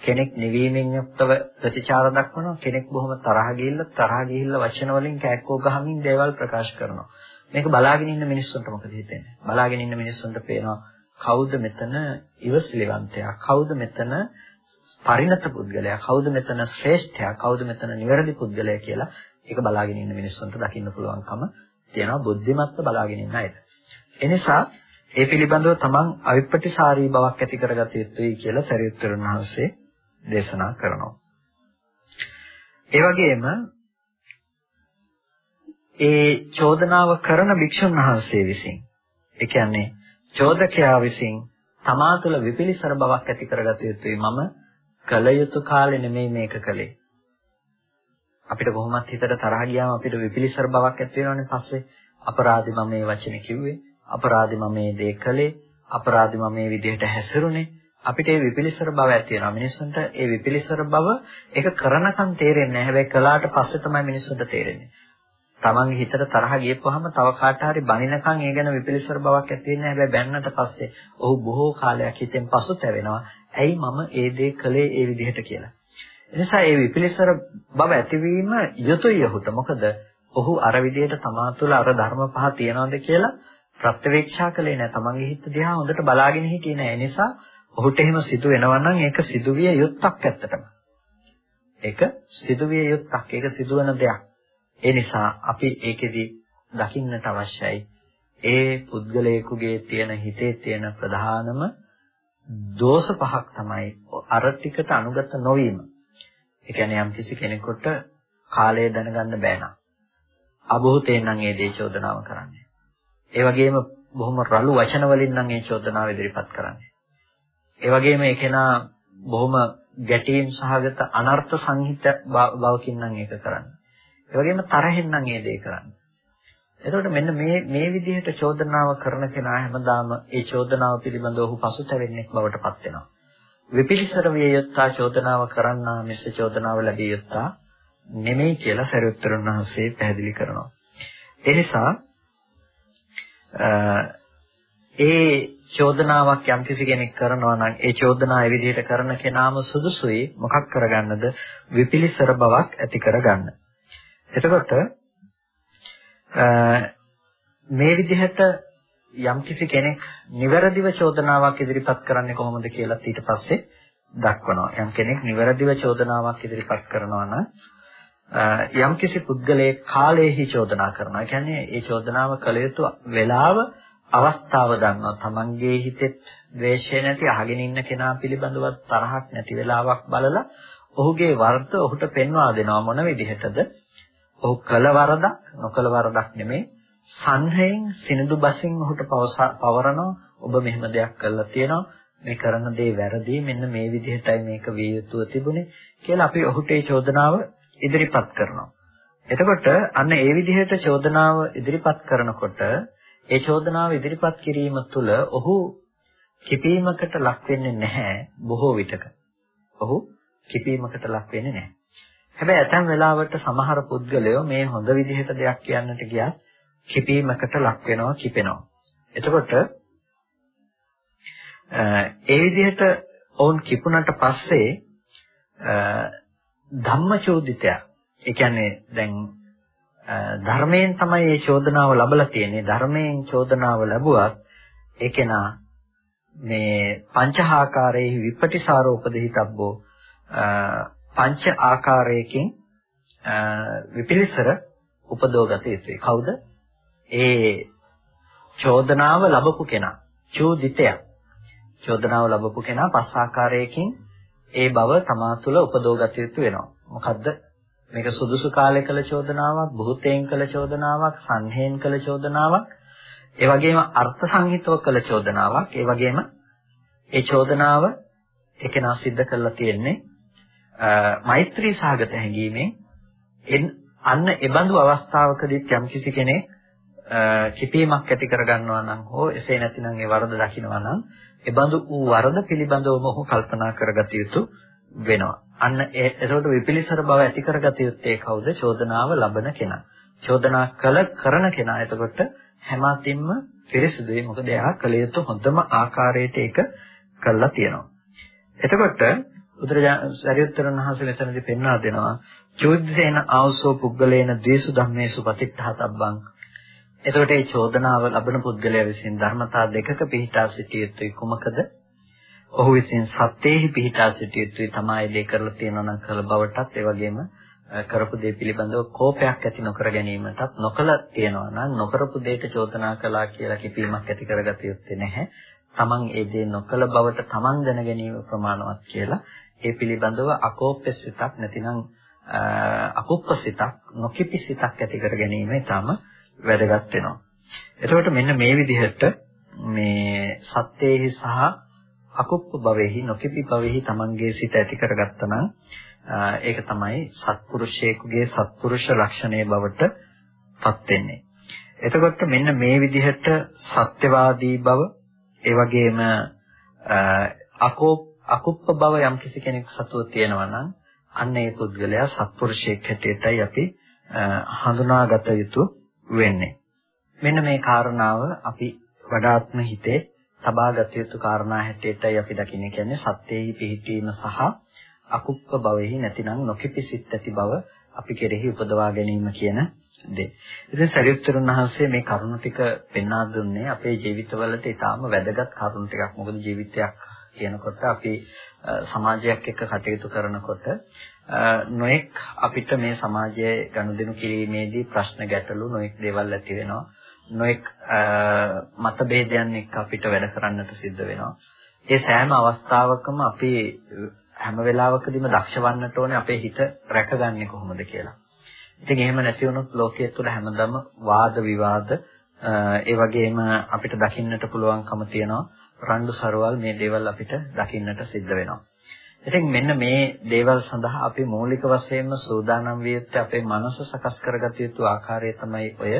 කෙනෙක් නිවීමෙන් යුක්තව ප්‍රතිචාර දක්වනවා කෙනෙක් බොහොම තරහ ගිහිල්ලා තරහ ගිහිල්ලා වචන වලින් කෑක්කෝ ගහමින් දේවල් ප්‍රකාශ කරනවා. මේක බලාගෙන ඉන්න මිනිස්සුන්ට මොකද හිතෙන්නේ? බලාගෙන ඉන්න මිනිස්සුන්ට පේනවා කවුද මෙතන ඉවසිලිවන්තයා? කවුද මෙතන පරිණත පුද්ගලයා? කවුද මෙතන ශ්‍රේෂ්ඨයා? කවුද මෙතන නිවැරදි පුද්ගලයා කියලා ඒක බලාගෙන ඉන්න මිනිස්සුන්ට දකින්න පුළුවන්කම තියෙනවා බුද්ධිමත්ව බලාගෙන ඉන්න අයට. එනිසා ඒ පිළිබඳව තමන් අවිප්‍රතිසාරී බවක් ඇති කරගත යුතුයි කියලා සරියුත්තරුන් වහන්සේ දේශනා කරනවා. ඒ වගේම ඒ චෝදනාව කරන භික්ෂුන් වහන්සේ විසින් ඒ කියන්නේ චෝදකයා විසින් තමා තුළ විපිලිසර බවක් ඇති කරගත යුතුයි මම කල යුතු කාලේ නෙමෙයි මේක කළේ. අපිට කොහොමත් හිතට තරහ ගියාම අපිට විපිලිසර බවක් ඇති වෙනවනේ පස්සේ. අපරාධි මම මේ වචනේ කිව්වේ අපරාධි මම මේ දේ කළේ අපරාධි මම මේ විදිහට හැසිරුනේ. අපිට ඒ විපිලිසර බව ඇති වෙනවා. මිනිස්සුන්ට ඒ විපිලිසර බව ඒක කරනකන් තේරෙන්නේ නැහැ. හැබැයි කළාට පස්සේ තමයි මිනිස්සුන්ට තේරෙන්නේ. තමන්ගේ හිතට තරහ ගියපුවාම තව කාට හරි බනිනකන් ඒ ගැන විපිලිසර බවක් ඇති වෙන්නේ හැබැයි බැන්නට පස්සේ ඔහු බොහෝ කාලයක් හිතෙන් පසුතැවෙනවා ඇයි මම ඒ දේ කළේ ඒ විදිහට කියලා එනිසා ඒ විපිලිසර බව ඇතිවීම යුතුය ඔහුට මොකද ඔහු අර විදිහට තමා තුළ අර ධර්ම පහ තියනවාද කියලා ප්‍රත්‍යවේක්ෂා කළේ නැහැ. තමන්ගේ හිත දිහා හොඳට බලාගෙන හිටියේ නැහැ. ඒ නිසා ඔහුට එහෙම සිදු වෙනවා නම් ඒක සිදුවිය යුත්තක් ඇත්තටම. ඒක සිදුවිය යුත්තක්. ඒක සිදුවන දෙයක්. ඒ නිසා අපි ඒකෙදි දකින්නට අවශ්‍යයි. ඒ පුද්ගලයෙකුගේ තියෙන හිතේ තියෙන ප්‍රධානම දෝෂ පහක් තමයි අර ටිකට අනුගත නොවීම. ඒ කියන්නේ යම් කිසි කෙනෙකුට කාලය දැනගන්න බෑ නම් අභූතයෙන් නම් ඒ දේ චෝදනාව කරන්නේ. ඒ වගේම බොහොම රළු වචන වලින් නම් ඒ චෝදනාව ඉදිරිපත් කරන්නේ. ඒ වගේම ඒ කෙනා බොහොම ගැටීම් සහගත අනර්ථ සංහිත බවකින් නම් ඒක කරන්නේ. ඒ වගේම තරහෙන් නම් ඒ දේ කරන්නේ. එතකොට මෙන්න මේ මේ විදිහට චෝදනාව කරන කෙනා හැමදාම ඒ චෝදනාව පිළිබඳව ඔහු පසුතැවෙන්නේ බවට පත් වෙනවා. විපිලිසර විය යුත්තා චෝදනාව කරන්නා මිස චෝදනාව ලැබිය යුත්තා නෙමෙයි කියලා සරියුත්තරුන් වහන්සේ පැහැදිලි කරනවා. ඒ නිසා ඒ චෝදනාවක් යම්කිසි කෙනෙක් කරනවා නම් ඒ චෝදනාව ඒ විදිහට කරන කෙනාම සුදුසුයි මොකක් කරගන්නද විපිලිසර බවක් ඇති කරගන්න. එතකොට මේ විදිහට යම්කිසි කෙනෙක් නිවැරදිව චෝදනාවක් ඉදිරිපත් කරන්නේ කොහොමද කියලා ඊට පස්සේ දක්වනවා. යම් කෙනෙක් නිවැරදිව චෝදනාවක් ඉදිරිපත් කරනවා නම් යම්කිසි පුද්ගලයෙක් කාලයේහි චෝදනා කරනවා. ඒ කියන්නේ ඒ චෝදනාව කළ යුතු වෙලාව අවස්ථාව දන්නවා. Tamange හිතෙත් ද්වේෂය නැති අහගෙන ඉන්න කෙනා පිළිබඳව තරහක් නැති වෙලාවක් බලලා ඔහුගේ වර්ධ ඔහුට පෙන්වා දෙනවා මොන විදිහටද? ඔහු කළ වරදක් නොකළ වරදක් නෙමෙයි. සංහයෙන් සිනිඳු බසින් ඔහුට පවරනවා. ඔබ මෙහෙම දෙයක් කළා තියෙනවා. මේ කරන දේ වැරදි. මෙන්න මේ විදිහටයි මේක විය යුතුව තිබුණේ කියලා අපි ඔහුට ඒ චෝදනාව ඉදිරිපත් කරනවා. එතකොට අන්න ඒ විදිහට චෝදනාව ඉදිරිපත් කරනකොට ඒ චෝදනාව ඉදිරිපත් කිරීම තුළ ඔහු කිපීමකට ලක් වෙන්නේ නැහැ බොහෝ විටක. ඔහු කිපීමකට ලක් වෙන්නේ නැහැ. හැබැයි ඇතැම් වෙලාවට සමහර පුද්ගලයෝ මේ හොඳ විදිහට දෙයක් කියන්නට ගියත් කිපීමකට ලක් වෙනවා කිපෙනවා. එතකොට ඒ විදිහට ඔවුන් කිපුණට පස්සේ ධම්මචෝදිතය. ඒ කියන්නේ දැන් ධර්මයෙන් තමයි මේ චෝදනාව ලැබලා තියෙන්නේ. ධර්මයෙන් චෝදනාව ලැබුවත් ඒ කෙනා මේ පංචහාකාරයේ විපටිසාරෝ උපදෙහිතබ්බෝ පංච ආකාරයකින් විපිලිසර උපදෝගත යුතුයි. කවුද? ඒ චෝදනාව ලැබපු කෙනා චෝදිතය චෝදනාව ලැබපු කෙනා පස් ආකාරයකින් ඒ බව තමා තුළ උපදෝගත යුතු වෙනවා. මොකද්ද? මේක සුදුසු කාලේ කළ චෝදනාවක්, බුහතෙන් කළ චෝදනාවක්, සංහේන් කළ චෝදනාවක්, ඒ වගේම අර්ථ සංහිතව කළ චෝදනාවක්, ඒ වගේම ඒ චෝදනාව එකනා සිද්ධ කරලා තියෙන්නේ මෛත්‍රී සාගත හැඟීමෙන් අන්න එබඳු අවස්ථාවකදීත් යම්කිසි කෙනෙක් කිපීමක් ඇති කරගන්නවා නම් හෝ එසේ නැතිනම් ඒ වරද දකිනවා නම් එබඳු වූ වරද පිළිබඳවම ඔහු කල්පනා කරගත යුතු වෙනවා. අන්න එතකොට විපිලිසර බව ඇති කරගත යුත්තේ කවුද? චෝදනාව ලබන කෙනා. චෝදනා කළ කරන කෙනා එතකොට හැම අතින්ම පිරිසුදුයි. මොකද එයා කළ යුතු හොඳම ආකාරයට ඒක කළා තියෙනවා. එතකොට බුදුරජාණන් සරියුත්තරන් වහන්සේ මෙතනදී පෙන්වා දෙනවා චෝද්දේන ආවසෝ පුද්ගලේන ද්වේසු ධම්මේසු පතිත්තහතබ්බං එතකොට මේ චෝදනාව ලබන පුද්ගලයා විසින් ධර්මතා දෙකක පිහිටා සිටිය යුතුයි කුමකද? ඔහු විසින් සත්‍යෙහි පිහිටා සිටිය යුතුයි තමයි දේ කරලා තියෙනවා නම් කළ බවටත් ඒ වගේම කරපු දේ පිළිබඳව කෝපයක් ඇති නොකර ගැනීමටත් නොකල තියෙනවා නම් නොකරපු දෙයට චෝදනා කළා කියලා කිපීමක් ඇති කරගත යුත්තේ නැහැ. Taman ඒ දේ නොකල බවට Taman දැන ගැනීම ප්‍රමාණවත් කියලා ඒ පිළිබඳව අකෝප්‍ය සිතක් නැතිනම් අකුප්ප සිතක් නොකිපි සිතක් ඇති කර ගැනීම ඊටම වැදගත් වෙනවා. එතකොට මෙන්න මේ විදිහට මේ සත්‍යයේහි සහ අකුප්ප භවෙහි නොකිපි භවෙහි Tamanගේ සිත ඇති කරගත්තා නම් ඒක තමයි සත්පුරුෂයෙකුගේ සත්පුරුෂ ලක්ෂණයේ බවට පත් වෙන්නේ. එතකොට මෙන්න මේ විදිහට සත්‍යවාදී බව ඒ වගේම අකුප්ප බව යම් කිසි කෙනෙක් සතුව තියෙනවා නම් අන්න ඒ පුද්ගලයා සත්පුරුෂයෙක් හැටියටයි අපි හඳුනාගත යුතු වෙන්නේ. මෙන්න මේ කාරණාව අපි වඩාත්ම හිතේ තබාගත යුතු කාරණා හැටියටයි අපි දකින්නේ කියන්නේ සත්‍යයේ පිහිටීම සහ අකුප්ප භවෙහි නැතිනම් නොකිපි සිත් ඇති බව අපි කෙරෙහි උපදවා ගැනීම කියන දේ. ඉතින් සරියුත්තරුන් වහන්සේ මේ කරුණ ටික පෙන්වා දුන්නේ අපේ ජීවිතවලට ඊටාම වැදගත් කරුණ ටිකක්. මොකද ජීවිතයක් කියනකොට අපි සමාජයක් එක්ක කටයුතු කරනකොට නොඑක් අපිට මේ සමාජයේ ගනුදෙනු කිරීමේදී ප්‍රශ්න ගැටලු නොඑක් දේවල් ඇති වෙනවා. නොඑක් මතභේදයන් එක්ක අපිට වැඩ කරන්නට සිද්ධ වෙනවා. ඒ සෑම අවස්ථාවකම අපි හැම වෙලාවකදීම දක්ෂ වන්නට ඕනේ අපේ හිත රැකගන්නේ කොහොමද කියලා. ඉතින් එහෙම නැති වුණොත් ලෝකයේ තුල හැමදාම වාද විවාද ඒ වගේම අපිට දකින්නට පුළුවන්කම තියෙනවා රණ්ඩු සරවල් මේ දේවල් අපිට දකින්නට සිද්ධ වෙනවා. ඉතින් මෙන්න මේ දේවල් සඳහා අපි මූලික වශයෙන්ම සූදානම් විය යුත්තේ අපේ මනස සකස් කරගත යුතු ආකාරය තමයි ඔය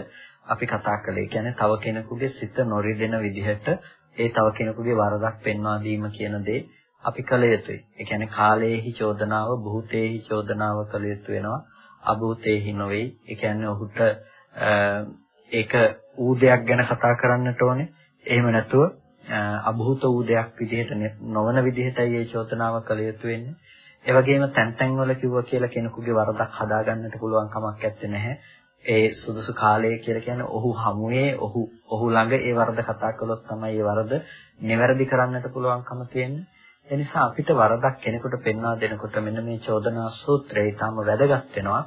අපි කතා කළේ. කියන්නේ තව කෙනෙකුගේ සිත නොරිදෙන විදිහට ඒ තව කෙනෙකුගේ වරදක් පෙන්වා දීම කියන දේ අපි කළ යුතුයි. ඒ කියන්නේ කාලයේහි චෝදනාව, බුතේහි චෝදනාව කළ යුතු වෙනවා. අභූතේහි නොවේ. ඒ කියන්නේ ඔහුට ඒක ඌ දෙයක් ගැන කතා කරන්නට ඕනේ. එහෙම නැතුව අභූත වූ දෙයක් විදිහට නොවන විදිහටයි මේ චෝදනාව කළ යුතු වෙන්නේ. ඒ වගේම තැන් තැන් වල කිව්වා කියලා කෙනෙකුගේ වරදක් හදාගන්නට පුළුවන් කමක් නැත්තේ නැහැ. ඒ සුදුසු කාලය කියලා කියන්නේ ඔහු හමුවේ ඔහු ඔහු ළඟ ඒ වරද කතා කළොත් තමයි ඒ වරද නිවැරදි කරන්නට පුළුවන්කම තියෙන්නේ. ඒ නිසා අපිට වරදක් කෙනෙකුට පෙන්වා දෙනකොට මෙන්න මේ චෝදනා සූත්‍රය ඊටම වැදගත් වෙනවා.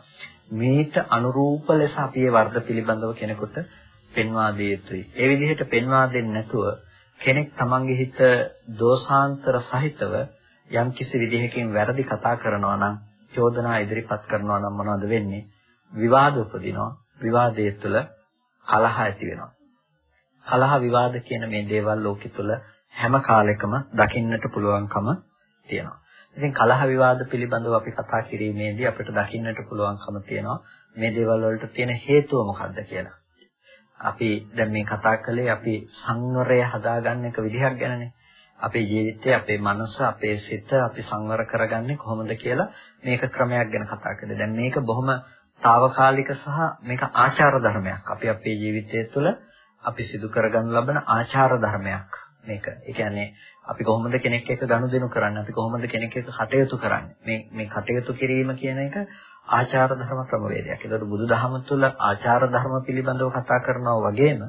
මේට අනුරූප ලෙස අපි මේ වරද පිළිබඳව කෙනෙකුට පෙන්වා දිය යුතුයි. ඒ විදිහට පෙන්වා දෙන්නේ නැතුව කෙනෙක් තමන්ගේ හිත දෝෂාන්තර සහිතව යම් කිසි විදිහකින් වැරදි කතා කරනවා නම් චෝදනා ඉදිරිපත් කරනවා නම් මොනවද වෙන්නේ? විවාද උපදිනවා. විවාදයේ තුල කලහ ඇති වෙනවා. කලහ විවාද කියන මේ දේවල් ලෝකෙ තුල හැම කාලෙකම දකින්නට පුළුවන්කම තියෙනවා. ඉතින් කලහ විවාද පිළිබඳව අපි කතා කිරීමේදී අපිට දකින්නට පුළුවන්කම තියෙනවා මේ දේවල් වලට තියෙන හේතුව මොකක්ද කියලා. අපි දැන් මේ කතා කළේ අපි සංවරය හදාගන්න එක විදිහක් ගැනනේ. අපේ ජීවිතේ අපේ මනස අපේ සිත අපි සංවර කරගන්නේ කොහොමද කියලා මේක ක්‍රමයක් ගැන කතා කළේ. දැන් මේක බොහොම తాවකාලික සහ මේක ආචාර ධර්මයක්. අපි අපේ ජීවිතය තුළ අපි සිදු කරගන්න ලබන ආචාර ධර්මයක් මේක. ඒ කියන්නේ අපි කොහොමද කෙනෙක් එක්ක ගනුදෙනු කරන්නේ? අපි කොහොමද කෙනෙක් එක්ක කටයුතු කරන්නේ? මේ මේ කටයුතු කිරීම කියන එක ආචාර ධර්ම ක්‍රමවේදයක්. ඒකට බුදුදහම තුළ ආචාර ධර්ම පිළිබඳව කතා කරනවා වගේම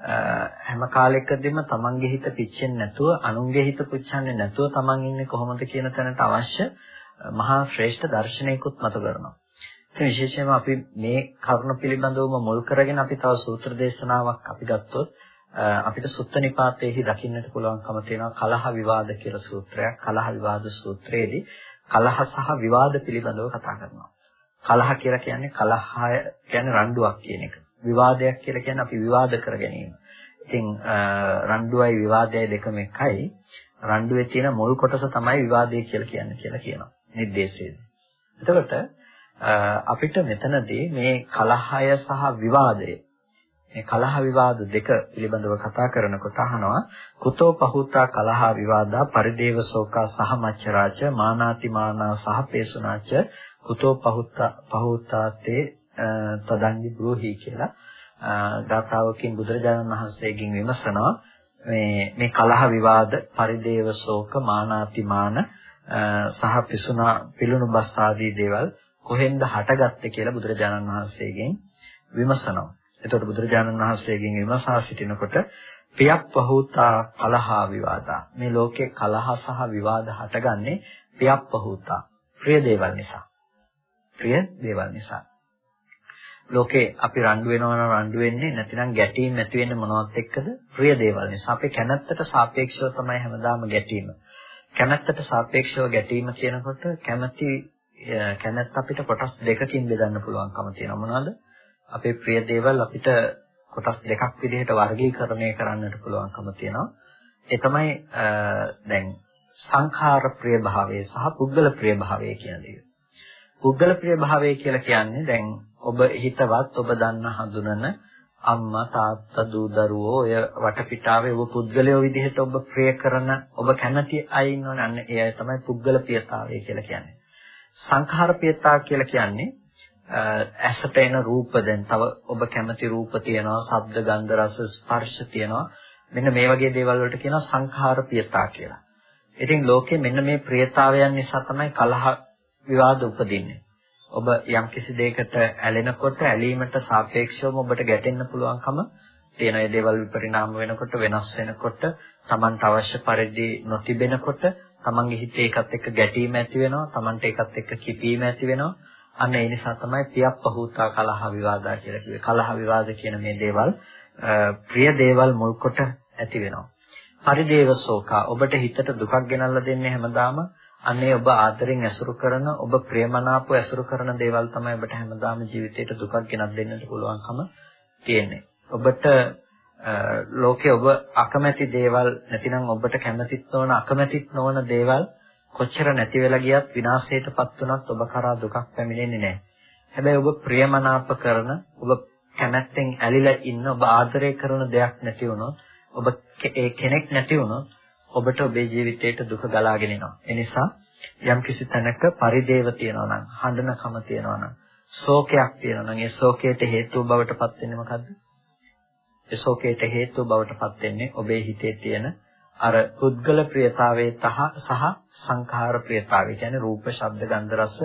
හැම කාලයකදීම තමන්ගේ හිත පිච්චෙන්නේ නැතුව අනුන්ගේ හිත පුච්චන්නේ නැතුව තමන් ඉන්නේ කොහොමද කියන තැනට අවශ්‍ය මහා ශ්‍රේෂ්ඨ දර්ශනයකුත් මතු කරනවා. ඉතින් විශේෂයෙන්ම අපි මේ කරුණ පිළිබඳවම මුල් කරගෙන අපි තව සූත්‍ර දේශනාවක් අපි ගත්තොත් අපිට සුත්ත නිපාතයේහි දකින්නට පුළුවන්කම තියෙනවා කලහ විවාද කියලා සූත්‍රයක්. කලහ විවාද සූත්‍රයේදී කලහ සහ විවාද පිළිබඳව කතා කරනවා. කලහ කියලා කියන්නේ කලහය කියන්නේ රණ්ඩුවක් කියන එක. විවාදයක් කියලා කියන්නේ අපි විවාද කර ගැනීම. ඉතින් රණ්ඩුවයි විවාදයයි දෙකම එකයි. රණ්ඩුවේ තියෙන මුල් කොටස තමයි විවාදය කියලා කියන්නේ කියලා කියනවා. නිर्देशයේදී. එතකොට අපිට මෙතනදී මේ කලහය සහ විවාදය මේ කලහ විවාද දෙක පිළිබඳව කතා කරනකොට අහනවා කුතෝ පහුතා කලහ විවාදා පරිදේව සෝකා සහ මච්චරාච මානාති මානා සහ පේසුනාච කුතෝ පහුතා පහුතාතේ තදංගි බ්‍රෝහි කියලා ගාථාවකින් බුදුරජාණන් වහන්සේගෙන් විමසනවා මේ මේ කලහ විවාද පරිදේව ශෝක මානාති මාන සහ පිසුනා පිලුණු බස් ආදී දේවල් කොහෙන්ද හටගත්තේ කියලා බුදුරජාණන් වහන්සේගෙන් විමසනවා. එතකොට බුදුරජාණන් වහන්සේගෙන් විමසා සිටිනකොට පියක් පහූතා කලහා විවාදා. මේ ලෝකේ කලහ සහ විවාද හටගන්නේ පියක් පහූතා. ප්‍රිය දේවල් නිසා. ප්‍රිය දේවල් නිසා. ලෝකේ අපි රණ්ඩු වෙනවා නම් රණ්ඩු වෙන්නේ නැතිනම් ගැටීම් ඇති වෙන්නේ මොනවත් එක්කද? ප්‍රිය දේවල් නිසා. අපේ කැමැත්තට සාපේක්ෂව තමයි හැමදාම ගැටීම. කැමැත්තට සාපේක්ෂව ගැටීම කියනකොට කැමැති කැමැත්ත අපිට කොටස් දෙකකින් බෙදන්න පුළුවන්කම තියෙනවා. මොනවද? අපේ ප්‍රිය දේවල් අපිට කොටස් දෙකක් විදිහට වර්ගීකරණය කරන්නට පුළුවන්කම තියෙනවා. ඒ තමයි දැන් සංඛාර ප්‍රිය භාවය සහ පුද්ගල ප්‍රිය භාවය කියන දේ. පුද්ගල ප්‍රිය භාවය කියලා කියන්නේ දැන් ඔබ හිතවත් ඔබ දන්න හඳුනන අම්මා තාත්තා දූ දරුවෝ ඔය වටපිටාවේ ඔබ පුද්ගලයෝ විදිහට ඔබ ප්‍රිය කරන ඔබ කැමති අය ඉන්නවනේ අන්න ඒ අය තමයි පුද්ගල ප්‍රියතාවය කියලා කියන්නේ. සංඛාර ප්‍රියතාව කියලා කියන්නේ ඇසට එන රූප දැන් තව ඔබ කැමති රූප තියෙනවා, ශබ්ද, ගන්ධ, රස, ස්පර්ශ තියෙනවා. මෙන්න මේ වගේ දේවල් වලට කියනවා සංඛාර ප්‍රියතාව කියලා. ඉතින් ලෝකේ මෙන්න මේ ප්‍රියතාවයන් නිසා තමයි කලහ විවාද උපදින්නේ. ඔබ යම්කිසි දෙයකට ඇලෙනකොට ඇලීමට සාපේක්ෂවම ඔබට ගැටෙන්න පුළුවන්කම තියෙන ඒ දේවල් විපරිණාම වෙනකොට වෙනස් වෙනකොට Tamanට අවශ්‍ය පරිදි නොතිබෙනකොට Tamanගේ හිතේ එකත් එක්ක ගැටීම ඇති වෙනවා Tamanට එකත් එක්ක කිපීම ඇති වෙනවා අන්න ඒ නිසා තමයි පියප්පහූතා කලහ විවාදා කියලා කිව්වේ. කලහ විවාද කියන මේ දේවල් ප්‍රිය දේවල් මුල් කොට ඇති වෙනවා. පරිදේව ශෝකා. ඔබට හිතට දුකක් ගෙනල්ලා දෙන්නේ හැමදාම. අනේ ඔබ ආදරෙන් ඇසුරු කරන ඔබ ප්‍රේමනාපව ඇසුරු කරන දේවල් තමයි ඔබට හැමදාම ජීවිතේට දුකක් ගෙනත් දෙන්නට පුළුවන්කම තියෙන්නේ. ඔබට ලෝකේ ඔබ අකමැති දේවල් නැතිනම් ඔබට කැමතිත් නොවන අකමැතිත් නොවන දේවල් කොච්චර නැති වෙලා ගියත් විනාශයටපත් වුණත් ඔබ කරා දුකක් පැමිණෙන්නේ නැහැ. හැබැයි ඔබ ප්‍රියමනාප කරන ඔබ කැමැත්තෙන් ඇලිලා ඉන්න ඔබ ආදරය කරන දෙයක් නැති වුණොත් ඔබ ඒ කෙනෙක් නැති වුණොත් ඔබට ඔබේ ජීවිතයට දුක ගලාගෙන එනවා. ඒ නිසා යම්කිසි තැනක පරිදේව තියනවා නම්, හඬනකම තියනවා නම්, ශෝකයක් තියනවා නම්, ඒ ශෝකයට හේතුව බවට පත් වෙන්නේ මොකද්ද? ඒ ශෝකයට හේතුව බවට පත් වෙන්නේ ඔබේ හිතේ තියෙන අර පුද්ගල ප්‍රියතාවයේ සහ සංඛාර ප්‍රියතාවය කියන්නේ රූප, ශබ්ද, ගන්ධ, රස,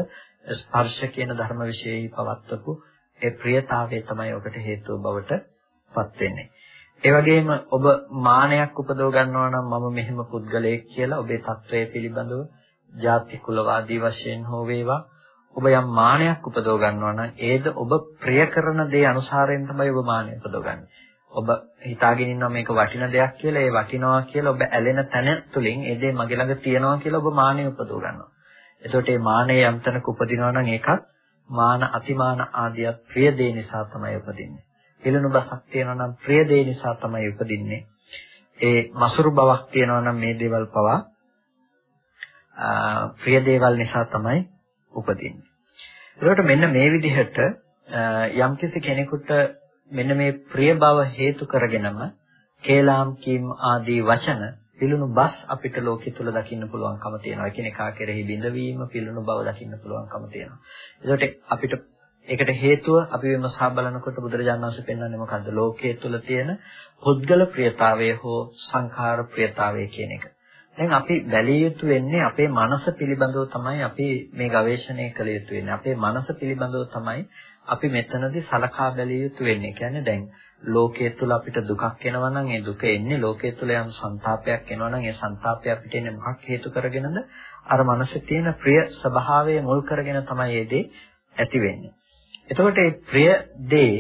ස්පර්ශ කියන ධර්ම විශේෂයි පවත්වපු ඒ ප්‍රියතාවය තමයි ඔබට හේතුව බවට පත් වෙන්නේ. ඒ වගේම ඔබ මානයක් උපදව ගන්නවා නම් මම මෙහෙම පුද්ගලයෙක් කියලා ඔබේ తත්වය පිළිබඳව ಜಾති කුලවාදී වශයෙන් හෝ වේවා ඔබ යම් මානයක් උපදව ගන්නවා නම් ඒද ඔබ ප්‍රිය කරන දේ අනුසාරයෙන් තමයි ඔබ මානය උපදවගන්නේ. ඔබ හිතාගෙන ඉන්නවා මේක වටින දෙයක් කියලා ඒ වටිනවා කියලා ඔබ ඇලෙන තැන තුලින් ඒ දේ මගේ ළඟ තියෙනවා කියලා ඔබ මානය උපදව ගන්නවා. එතකොට මේ මානය යම් තැනක උපදිනවා නම් ඒකත් මාන අතිමාන ආදියත් ප්‍රිය දේ නිසා තමයි උපදින්නේ. පිළිණු බසක් තියෙනවා නම් ප්‍රිය දේ නිසා තමයි උපදින්නේ. ඒ මසුරු බවක් තියෙනවා නම් මේ දේවල් පවා ප්‍රිය දේවල් නිසා තමයි උපදින්නේ. ඒකට මෙන්න මේ විදිහට යම්කිසි කෙනෙකුට මෙන්න මේ ප්‍රිය බව හේතු කරගෙනම කේලාම් කීම් ආදී වචන පිළුණු බස් අපිට ලෝකෙ තුල දකින්න පුළුවන්කම තියෙනවා. එකිනෙකා කෙරෙහි බිඳවීම පිළුණු බව දකින්න පුළුවන්කම තියෙනවා. ඒකට අපිට ඒකට හේතුව අපි විමසා බලනකොට බුදුරජාණන් වහන්සේ පෙන්වන්නේ මොකද්ද? ලෝකයේ තුල තියෙන පුද්ගල ප්‍රියතාවය හෝ සංඛාර ප්‍රියතාවය කියන එක. දැන් අපි බැලිය යුතු වෙන්නේ අපේ මනස පිළිබඳව තමයි අපි මේ ගවේෂණය කළ යුතු වෙන්නේ. අපේ මනස පිළිබඳව තමයි අපි මෙතනදී සලකා බැලිය යුතු වෙන්නේ. කියන්නේ දැන් ලෝකයේ තුල අපිට දුකක් එනවා නම් ඒ දුක එන්නේ ලෝකයේ තුල යම් ਸੰతాපයක් එනවා නම් ඒ ਸੰతాපය අපිට එන්නේ මොකක් හේතු කරගෙනද? අර මනසේ තියෙන ප්‍රිය ස්වභාවය මුල් කරගෙන තමයි ඒ දේ ඇති වෙන්නේ. එතකොට මේ ප්‍රිය දේ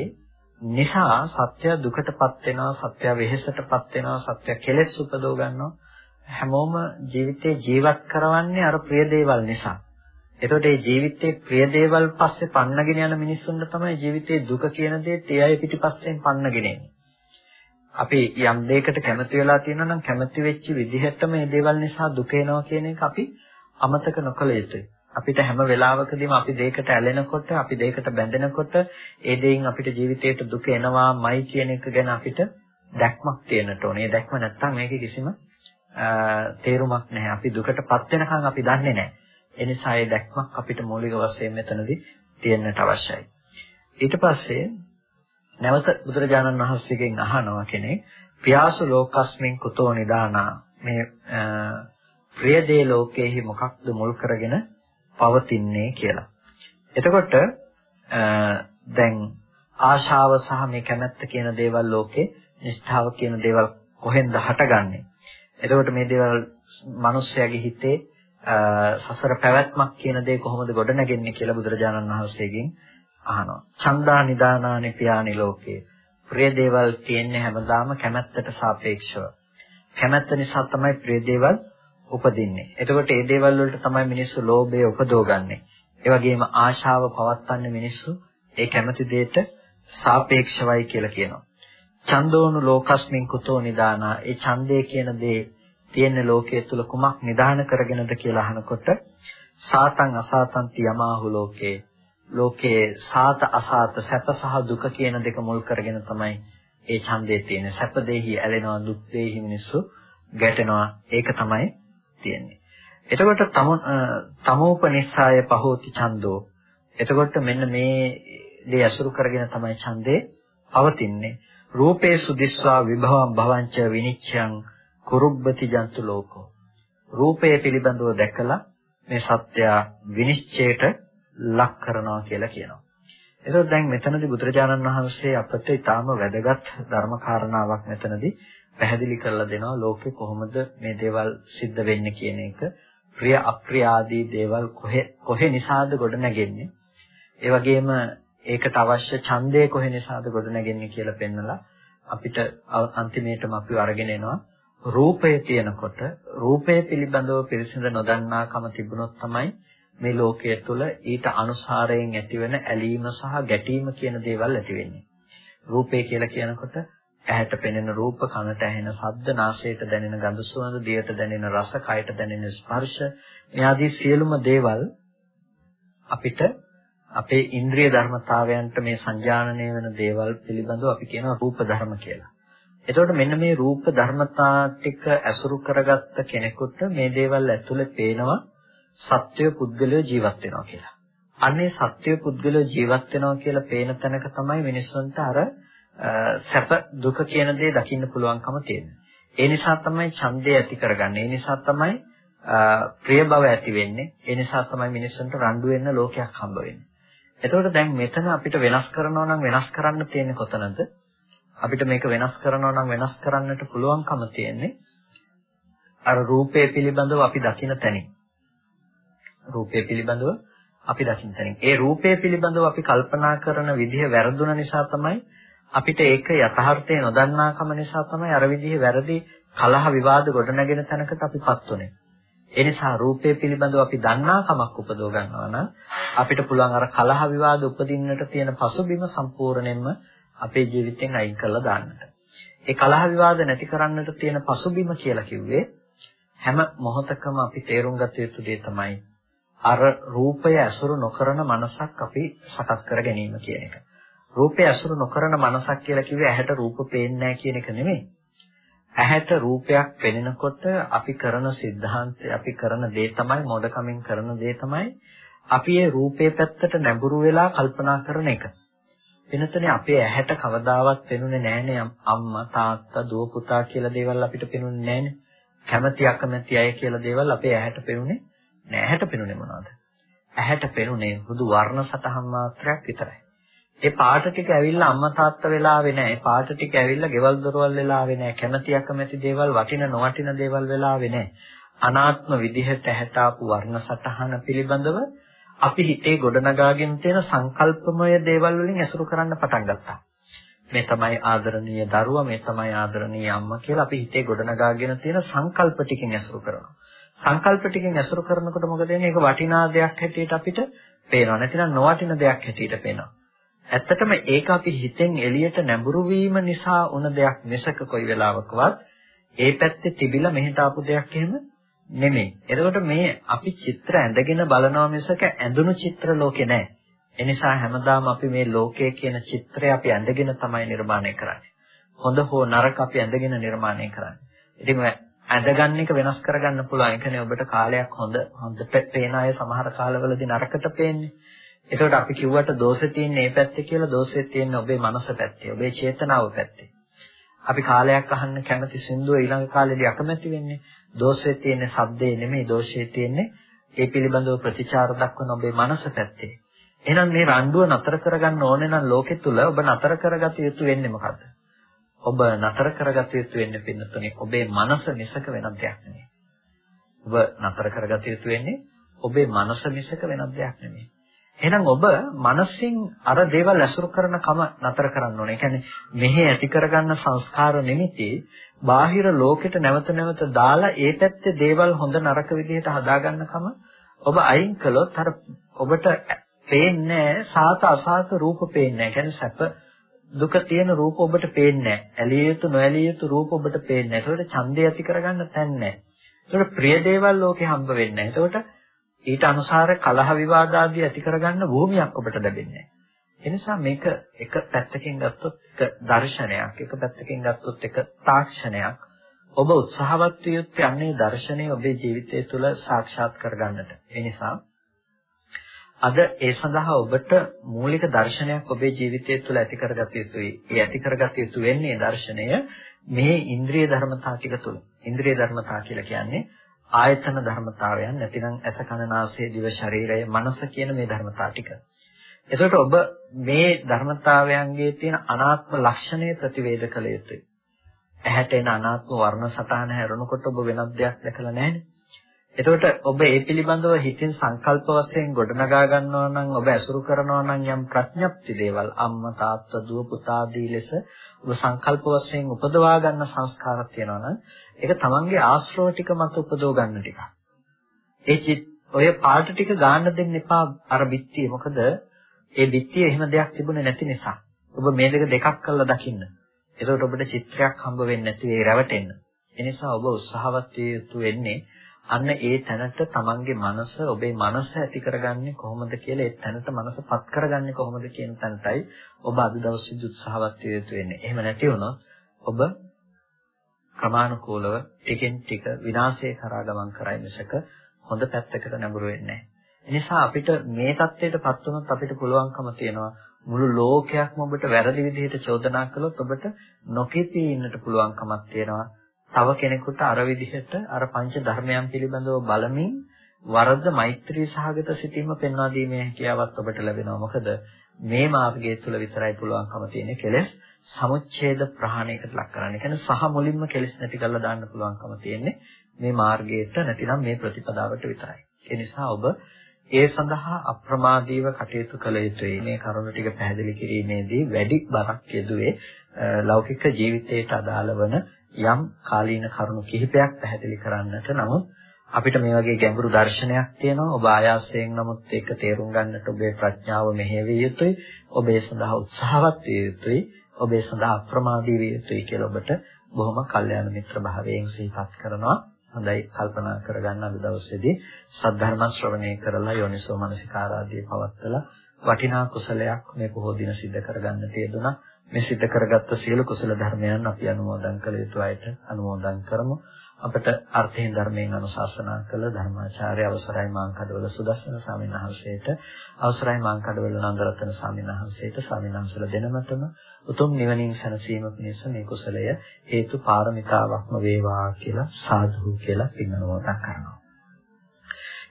නිසා සත්‍ය දුකටපත් වෙනවා, සත්‍ය වෙහෙසටපත් වෙනවා, සත්‍ය කෙලෙස් උපදව ගන්නවා. හැමෝම ජීවිතේ ජීවත් කරවන්නේ අර ප්‍රිය දේවල් නිසා. එතකොට මේ ජීවිතේ ප්‍රිය දේවල් පස්සේ පන්නගෙන යන මිනිස්සුන්ට තමයි ජීවිතේ දුක කියන දේ තේ අය පිටිපස්සෙන් පන්නගෙන එන්නේ. අපි යම් දෙයකට කැමති වෙලා තියෙනවා නම් කැමති වෙච්ච විදිහටම මේ දේවල් නිසා දුක එනවා කියන එක අපි අමතක නොකළ යුතුයි. අපිට හැම වෙලාවකදීම අපි දෙයකට ඇලෙනකොට, අපි දෙයකට බැඳෙනකොට, ඒ දෙයින් අපිට ජීවිතේට දුක එනවාමයි කියන එක ගැන අපිට දැක්මක් තියෙන්නට ඕනේ. දැක්ම නැත්නම් මේකේ කිසිම තේරුමක් නැහැ. අපි දුකටපත් වෙනකන් අපි දන්නේ නැහැ. ඒ නිසා ඒ දැක්මක් අපිට මූලික වශයෙන් මෙතනදී තියෙන්නට අවශ්‍යයි. ඊට පස්සේ නැවත බුදුරජාණන් වහන්සේගෙන් අහනවා කෙනෙක් පියාසු ලෝකස්මින් කුතෝ නිදානා මේ ප්‍රිය දේ ලෝකයේහි මොකක්ද මුල් කරගෙන පවතින්නේ කියලා. එතකොට දැන් ආශාව සහ මේ කැමැත්ත කියන දේවල් ලෝකේ නිෂ්ඨාව කියන දේවල් කොහෙන්ද හටගන්නේ? එතකොට මේ දේවල් මිනිස්යාගේ හිතේ සසර පැවැත්මක් කියන දේ කොහොමද ගොඩනගන්නේ කියලා බුදුරජාණන් වහන්සේගෙන් අහනවා. චන්දා නිදානානි පියානි ලෝකේ. ප්‍රිය දේවල් තියෙන්නේ හැමදාම කැමැත්තට සාපේක්ෂව. කැමැත්ත නිසා තමයි ප්‍රිය දේවල් උපදින්නේ. එතකොට මේ දේවල් වලට තමයි මිනිස්සු ලෝභය උපදවගන්නේ. ඒ වගේම ආශාව පවත්වන්නේ මිනිස්සු ඒ කැමති දෙයට සාපේක්ෂවයි කියලා කියනවා. චන්දෝනු ලෝකස්මින් කුතෝ නිදානා. ඒ ඡන්දය කියන දේ තියෙන ලෝකයේ තුල කුමක් නිදාන කරගෙනද කියලා අහනකොට සාතං අසාතං තියමාහු ලෝකේ ලෝකයේ සාත අසාත සැප සහ දුක කියන දෙක මුල් කරගෙන තමයි ඒ ඡන්දේ තියෙන්නේ. සැප දෙහි ඇලෙනවා දුක් දෙහි මිනිස්සු ගැටෙනවා. ඒක තමයි තියෙන්නේ. එතකොට තම තමෝපනිස්සාය පහෝති ඡන්தோ. එතකොට මෙන්න මේ දේ අසුරු කරගෙන තමයි ඡන්දේ පවතින්නේ. රූපේ සුදිස්වා විභවම් භවංච විනිච්ඡං කුරුබ්බති ජන්තු ලෝකෝ. රූපය පිළිබඳව දැකලා මේ සත්‍ය විනිශ්චයට ලක් කරනවා කියලා කියනවා. එතකොට දැන් මෙතනදී බුදුරජාණන් වහන්සේ අපට ඊටාම වැදගත් ධර්ම කාරණාවක් මෙතනදී පැහැදිලි කරලා දෙනවා ලෝකේ කොහොමද මේ දේවල් සිද්ධ වෙන්නේ කියන එක ප්‍රිය අප්‍රිය ආදී දේවල් කොහෙ කොහෙ නිසාද ගොඩ නැගෙන්නේ ඒ වගේම ඒකට අවශ්‍ය ඡන්දය කොහෙ නිසාද ගොඩ නැගෙන්නේ කියලා පෙන්නලා අපිට අන්තිමේටම අපිව අරගෙන එනවා රූපය තියෙනකොට රූපය පිළිබඳව පිරිසිදු නොදන්නාකම තිබුණොත් තමයි මේ ලෝකයේ තුල ඊට අනුසාරයෙන් ඇතිවෙන ඇලීම සහ ගැටීම කියන දේවල් ඇති වෙන්නේ. රූපය කියලා කියනකොට ඇහැට පෙනෙන රූප, කනට ඇහෙන ශබ්ද, නාසයට දැනෙන ගඳ සුවඳ, දිවට දැනෙන රස, කයට දැනෙන ස්පර්ශ, මේ ආදී සියලුම දේවල් අපිට අපේ ඉන්ද්‍රිය ධර්මතාවයන්ට මේ සංජානනය වෙන දේවල් පිළිබඳව අපි කියනවා රූප ධර්ම කියලා. එතකොට මෙන්න මේ රූප ධර්මතා ටික ඇසුරු කරගත්ත කෙනෙකුට මේ දේවල් ඇතුලේ පේනවා සත්‍ය පුද්ගලයෝ ජීවත් වෙනවා කියලා. අන්නේ සත්‍ය පුද්ගලයෝ ජීවත් වෙනවා කියලා පේන තැනක තමයි මිනිස්සුන්ට අර සැප දුක කියන දේ දකින්න පුළුවන්කම තියෙනවා. ඒ නිසා තමයි ඡන්දය ඇති කරගන්නේ. ඒ නිසා තමයි ප්‍රිය බව ඇති වෙන්නේ. ඒ නිසා තමයි මිනිස්සුන්ට රණ්ඩු වෙන්න ලෝකයක් හම්බ වෙන්නේ. එතකොට දැන් මෙතන අපිට වෙනස් කරනවා නම් වෙනස් කරන්න තියෙන්නේ කොතනද? අපිට මේක වෙනස් කරනවා නම් වෙනස් කරන්නට පුළුවන්කම තියෙන්නේ අර රූපය පිළිබඳව අපි දකින තැනින්. රූපය පිළිබඳව අපි දකින තැනින්. ඒ රූපය පිළිබඳව අපි කල්පනා කරන විදිහ වැරදුන නිසා තමයි අපිට ඒක යථාර්ථය නොදන්නාකම නිසා තමයි අර විදිහේ වැරදි කලහ විවාද ගොඩනගෙන තැනකට අපිපත් උනේ. ඒ නිසා රූපය පිළිබඳව අපි දන්නාකමක් උපදව ගන්නවා නම් අපිට පුළුවන් අර කලහ විවාද උපදින්නට තියෙන පසුබිම සම්පූර්ණයෙන්ම අපේ ජීවිතෙන් අයින් කරලා දාන්නට. ඒ කලහ විවාද නැති කරන්නට තියෙන පසුබිම කියලා කිව්වේ හැම මොහොතකම අපි තේරුම් ගත යුතු දේ තමයි අර රූපය ඇසුරු නොකරන මනසක් අපි සකස් කර ගැනීම කියන එක. රූපය ඇසුරු නොකරන මනසක් කියලා කිව්වේ ඇහැට රූප පේන්නේ කියන එක නෙමෙයි. ඇහැට රූපයක් පෙනෙනකොට අපි කරන સિદ્ધාන්තය අපි කරන දේ තමයි මොඩකමින් කරන දේ තමයි අපි ඒ රූපේ පැත්තට නැඹුරු වෙලා කල්පනා කරන එක. වෙනතනේ අපේ ඇහැට කවදාවත් පෙනුනේ නැහනේ අම්මා තාත්තා දුව පුතා කියලා දේවල් අපිට පෙනුනේ නැහනේ. කැමැති අකමැති අය කියලා දේවල් අපේ ඇහැට පෙනුනේ නැහැ. ඇහැට පෙනුනේ මොනවද? ඇහැට පෙනුනේ හුදු වර්ණ සතහන් මාත්‍රයක් විතරයි. ඒ පාට ටික ඇවිල්ලා අම්මා තාත්තා වෙලාවේ නෑ. ඒ පාට ටික ඇවිල්ලා ගෙවල් දොරවල් වෙලාවේ නෑ. කැමැති අකමැති දේවල් වටින නොවටින දේවල් වෙලාවේ නෑ. අනාත්ම විදිහට හැට ආපු වර්ණ සටහන පිළිබඳව අපි හිතේ ගොඩනගාගෙන තියෙන සංකල්පමය දේවල් වලින් ඇසුරු කරන්න පටන් ගත්තා. මේ තමයි ආදරණීය දරුවා, මේ තමයි ආදරණීය අම්මා කියලා අපි හිතේ ගොඩනගාගෙන තියෙන සංකල්ප ටිකෙන් ඇසුරු කරනවා. සංකල්ප ටිකෙන් ඇසුරු කරනකොට මොකද වෙන්නේ? ඒක වටිනා දෙයක් හැටියට අපිට පේනවා. නැතිනම් නොවටින දෙයක් හැටියට පේනවා. ඇත්තටම ඒක අපි හිතෙන් එළියට නැඹුරු වීම නිසා වුණ දෙයක් මිසක කොයි වෙලාවකවත් ඒ පැත්තේ තිබිලා මෙහෙට ආපු දෙයක් එහෙම නෙමෙයි. එතකොට මේ අපි චිත්‍ර ඇඳගෙන බලනවා මිසක ඇඳුණු චිත්‍ර ලෝකේ නැහැ. එනිසා හැමදාම අපි මේ ලෝකයේ කියන චිත්‍රය අපි ඇඳගෙන තමයි නිර්මාණය කරන්නේ. හොඳ හෝ නරක අපි ඇඳගෙන නිර්මාණය කරන්නේ. ඉතින් ඇඳගන්න එක වෙනස් කරගන්න පුළුවන්. ඒ කියන්නේ ඔබට කාලයක් හොඳ හොඳට පේන අය සමහර කාලවලදී නරකට පේන්නේ. ඒකට අපි කිව්වට දෝෂේ තියෙන්නේ මේ පැත්තේ කියලා දෝෂේ තියෙන්නේ ඔබේ මනස පැත්තේ, ඔබේ චේතනාව පැත්තේ. අපි කාලයක් අහන්න කැමති සින්දුව ඊළඟ කාලෙදී අකමැති වෙන්නේ. දෝෂේ තියෙන්නේ සද්දේ නෙමෙයි, දෝෂේ තියෙන්නේ ඒ පිළිබඳව ප්‍රතිචාර දක්වන ඔබේ මනස පැත්තේ. එහෙනම් මේ රණ්ඩුව නතර කරගන්න ඕනේ නම් ලෝකෙ තුල ඔබ නතර කරගත යුතු වෙන්නේ මොකද්ද? ඔබ නතර කරගත යුතු වෙන්නේ පින්නතුනේ ඔබේ මනස මිසක වෙනත් දෙයක් නෙමෙයි. ඔබ නතර කරගත යුතු වෙන්නේ ඔබේ මනස මිසක වෙනත් දෙයක් නෙමෙයි. එහෙනම් ඔබ මනසින් අර දේවල් ඇසුරු කරන කම නතර කරන්න ඕනේ. ඒ කියන්නේ මෙහි ඇති කරගන්න සංස්කාර නිමිති බාහිර ලෝකෙට නැවත නැවත දාලා ඒ පැත්තේ දේවල් හොඳ නරක විදිහට හදාගන්න කම ඔබ අයින් කළොත් අර ඔබට පේන්නේ සාත අසාත රූප පේන්නේ නැහැ. කියන්නේ සැප දුක තියෙන රූප ඔබට පේන්නේ නැහැ. ඇලිය යුතු නොඇලිය යුතු රූප ඔබට පේන්නේ නැහැ. ඒකට ඡන්දය ඇති කරගන්න තැන් නැහැ. ඒකට ප්‍රිය දේවල් ලෝකේ හම්බ වෙන්නේ නැහැ. ඒකට ඊට අනුසාර කලහ විවාද ආදී ඇති කරගන්න භූමියක් ඔබට ලැබෙන්නේ නැහැ. එනිසා මේක එක පැත්තකින් ගත්තොත් එක දර්ශනයක්, එක පැත්තකින් ගත්තොත් එක තාක්ෂණයක්. ඔබ උත්සාහවත් විය යුත්තේ අන්නේ දර්ශනය ඔබේ ජීවිතය තුළ සාක්ෂාත් කරගන්නට. ඒ නිසා අද ඒ සඳහා ඔබට මූලික දර්ශනයක් ඔබේ ජීවිතය තුළ ඇති කරගත යුතුයි. ඒ ඇති කරගත යුතු වෙන්නේ දර්ශනය මේ ඉන්ද්‍රිය ධර්මතා ටික තුළ. ඉන්ද්‍රිය ධර්මතා කියලා කියන්නේ ආයතන ධර්මතාවයන් නැතිනම් ඇස කන නාසය දිව ශරීරය මනස කියන මේ ධර්මතා ටික. එතකොට ඔබ මේ ධර්මතාවයන්ගේ තියෙන අනාත්ම ලක්ෂණය ප්‍රතිවේද කළ යුතුයි. ඇහැට එන අනාත්ම වර්ණ සටහන හැරෙනකොට ඔබ වෙනත් දෙයක් දැකලා නැහැනේ. එතකොට ඔබ ඒ පිළිබඳව හිතින් සංකල්ප වශයෙන් ගොඩනගා ගන්නවා නම් ඔබ ඇසුරු කරනවා නම් යම් ප්‍රඥප්ති දේවල් අම්මා තාත්තා දුව පුතා ආදී ලෙස ඔබ සංකල්ප වශයෙන් උපදවා ගන්න සංස්කාරයක් තියෙනවා නම් ඒක තමන්ගේ ආශ්‍රව ටික මත උපදව ගන්න ටික. ඒ චිත් ඔය පාට ටික ගන්න දෙන්න එපා අර බිත්තියේ මොකද ඒ බිත්තියේ එහෙම දෙයක් තිබුණේ නැති නිසා. ඔබ මේ දෙක දෙකක් කරලා දකින්න. එතකොට ඔබට චිත්‍රයක් හම්බ වෙන්නේ නැති ඒ රැවටෙන්න. ඒ නිසා ඔබ උත්සාහවත් විය යුතු වෙන්නේ අන්න ඒ තැනට තමන්ගේ මනස ඔබේ මනස ඇති කරගන්නේ කොහොමද කියලා ඒ තැනට මනසපත් කරගන්නේ කොහොමද කියන තැනටයි ඔබ අද දවසේ උත්සාහවත් විය යුතු වෙන්නේ. එහෙම නැති වුණොත් ඔබ ක්‍රමානුකූලව ටිකෙන් ටික විනාශය කරා ගමන් කරයි මිසක හොඳ පැත්තකට නැඹුරු වෙන්නේ නැහැ. නිසා අපිට මේ தත්ත්වයටපත් වුණොත් අපිට පුළුවන්කම තියෙනවා මුළු ලෝකයක්ම ඔබට වැරදි විදිහට චෝදනා කළොත් ඔබට නොකිපී ඉන්නට පුළුවන්කමක් තියෙනවා. තව කෙනෙකුට අර විදිහට අර පංච ධර්මයන් පිළිබඳව බලමින් වරද මෛත්‍රී සහගත සිටීම පෙන්වා දීමේ හැකියාවත් ඔබට ලැබෙනවා. මොකද මේ මාර්ගය තුළ විතරයි පුළුවන්කම තියෙන්නේ කෙලෙස් සමුච්ඡේද ප්‍රහාණයකට ලක් කරන්න. ඒ කියන්නේ සහ මුලින්ම කෙලෙස් නැති කරලා දාන්න පුළුවන්කම තියෙන්නේ මේ මාර්ගයට නැතිනම් මේ ප්‍රතිපදාවට විතරයි. ඒ නිසා ඔබ ඒ සඳහා අප්‍රමාදීව කටයුතු කළ යුතුයි. මේ කරුණ ටික පැහැදිලි කිරීමේදී වැඩි බරක් යෙදුවේ ලෞකික ජීවිතයට අදාළ වන යම් කාලීන කරුණු කිහිපයක් පැහැදිලි කරන්නට. නමුත් අපිට මේ වගේ ගැඹුරු දර්ශනයක් තියෙනවා. ඔබ ආයාසයෙන් නමුත් ඒක තේරුම් ගන්නට ඔබේ ප්‍රඥාව මෙහෙවිය යුතුයි. ඔබ ඒ සඳහා උත්සාහවත් විය යුතුයි. ඔබ ඒ සඳහා අප්‍රමාදී විය යුතුයි කියලා ඔබට බොහොම කල්යාණ මිත්‍ර භාවයෙන් සිහිපත් කරනවා. හොඳයි කල්පනා කරගන්න අද දවසේදී සද්ධර්ම ශ්‍රවණය කරලා යෝනිසෝ මනසිකාරාදී පවත්තලා වටිනා කුසලයක් මේ බොහෝ දින සිද්ධ කරගන්නට යෙදුණා මේ සිද්ධ කරගත්ත සියලු කුසල ධර්මයන් අපි අනුමෝදන් කළ යුතු අයට අනුමෝදන් කරමු. අපට අර්ථයෙන් ධර්මයෙන් අනුශාසනා කළ ධර්මාචාර්ය අවසරයි මාංකඩවල සුදස්සන ස්වාමීන් වහන්සේට අවසරයි මාංකඩවල නන්දරත්න ස්වාමීන් වහන්සේට ස්වාමීන් වහන්සේලා දෙනමතම උතුම් නිවනින් සැනසීම පිණිස මේ කුසලය හේතු පාරමිතාවක්ම වේවා කියලා සාදු කියලා පින් අනුමෝදන් කරනවා.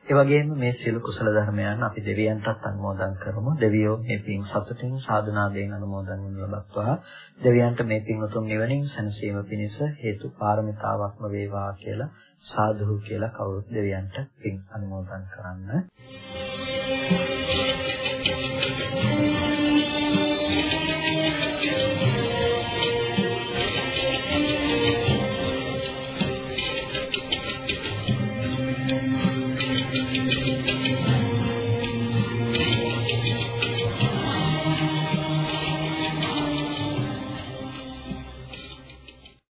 ඒ වගේම මේ සියලු කුසල ධර්මයන් අපි දෙවියන්ටත් අනුමෝදන් කරමු. දෙවියෝ මේ පින් සතුටින් සාධනාවෙන් අනුමෝදන් වනු ලබත්වා දෙවියන්ට මේ පින් උතුම් නිවනින් සැනසීම පිණිස හේතු පාරමිතාවක්ම වේවා කියලා සාදුහු කියලා කවුරුත් දෙවියන්ට පින් අනුමෝදන් කරන්න.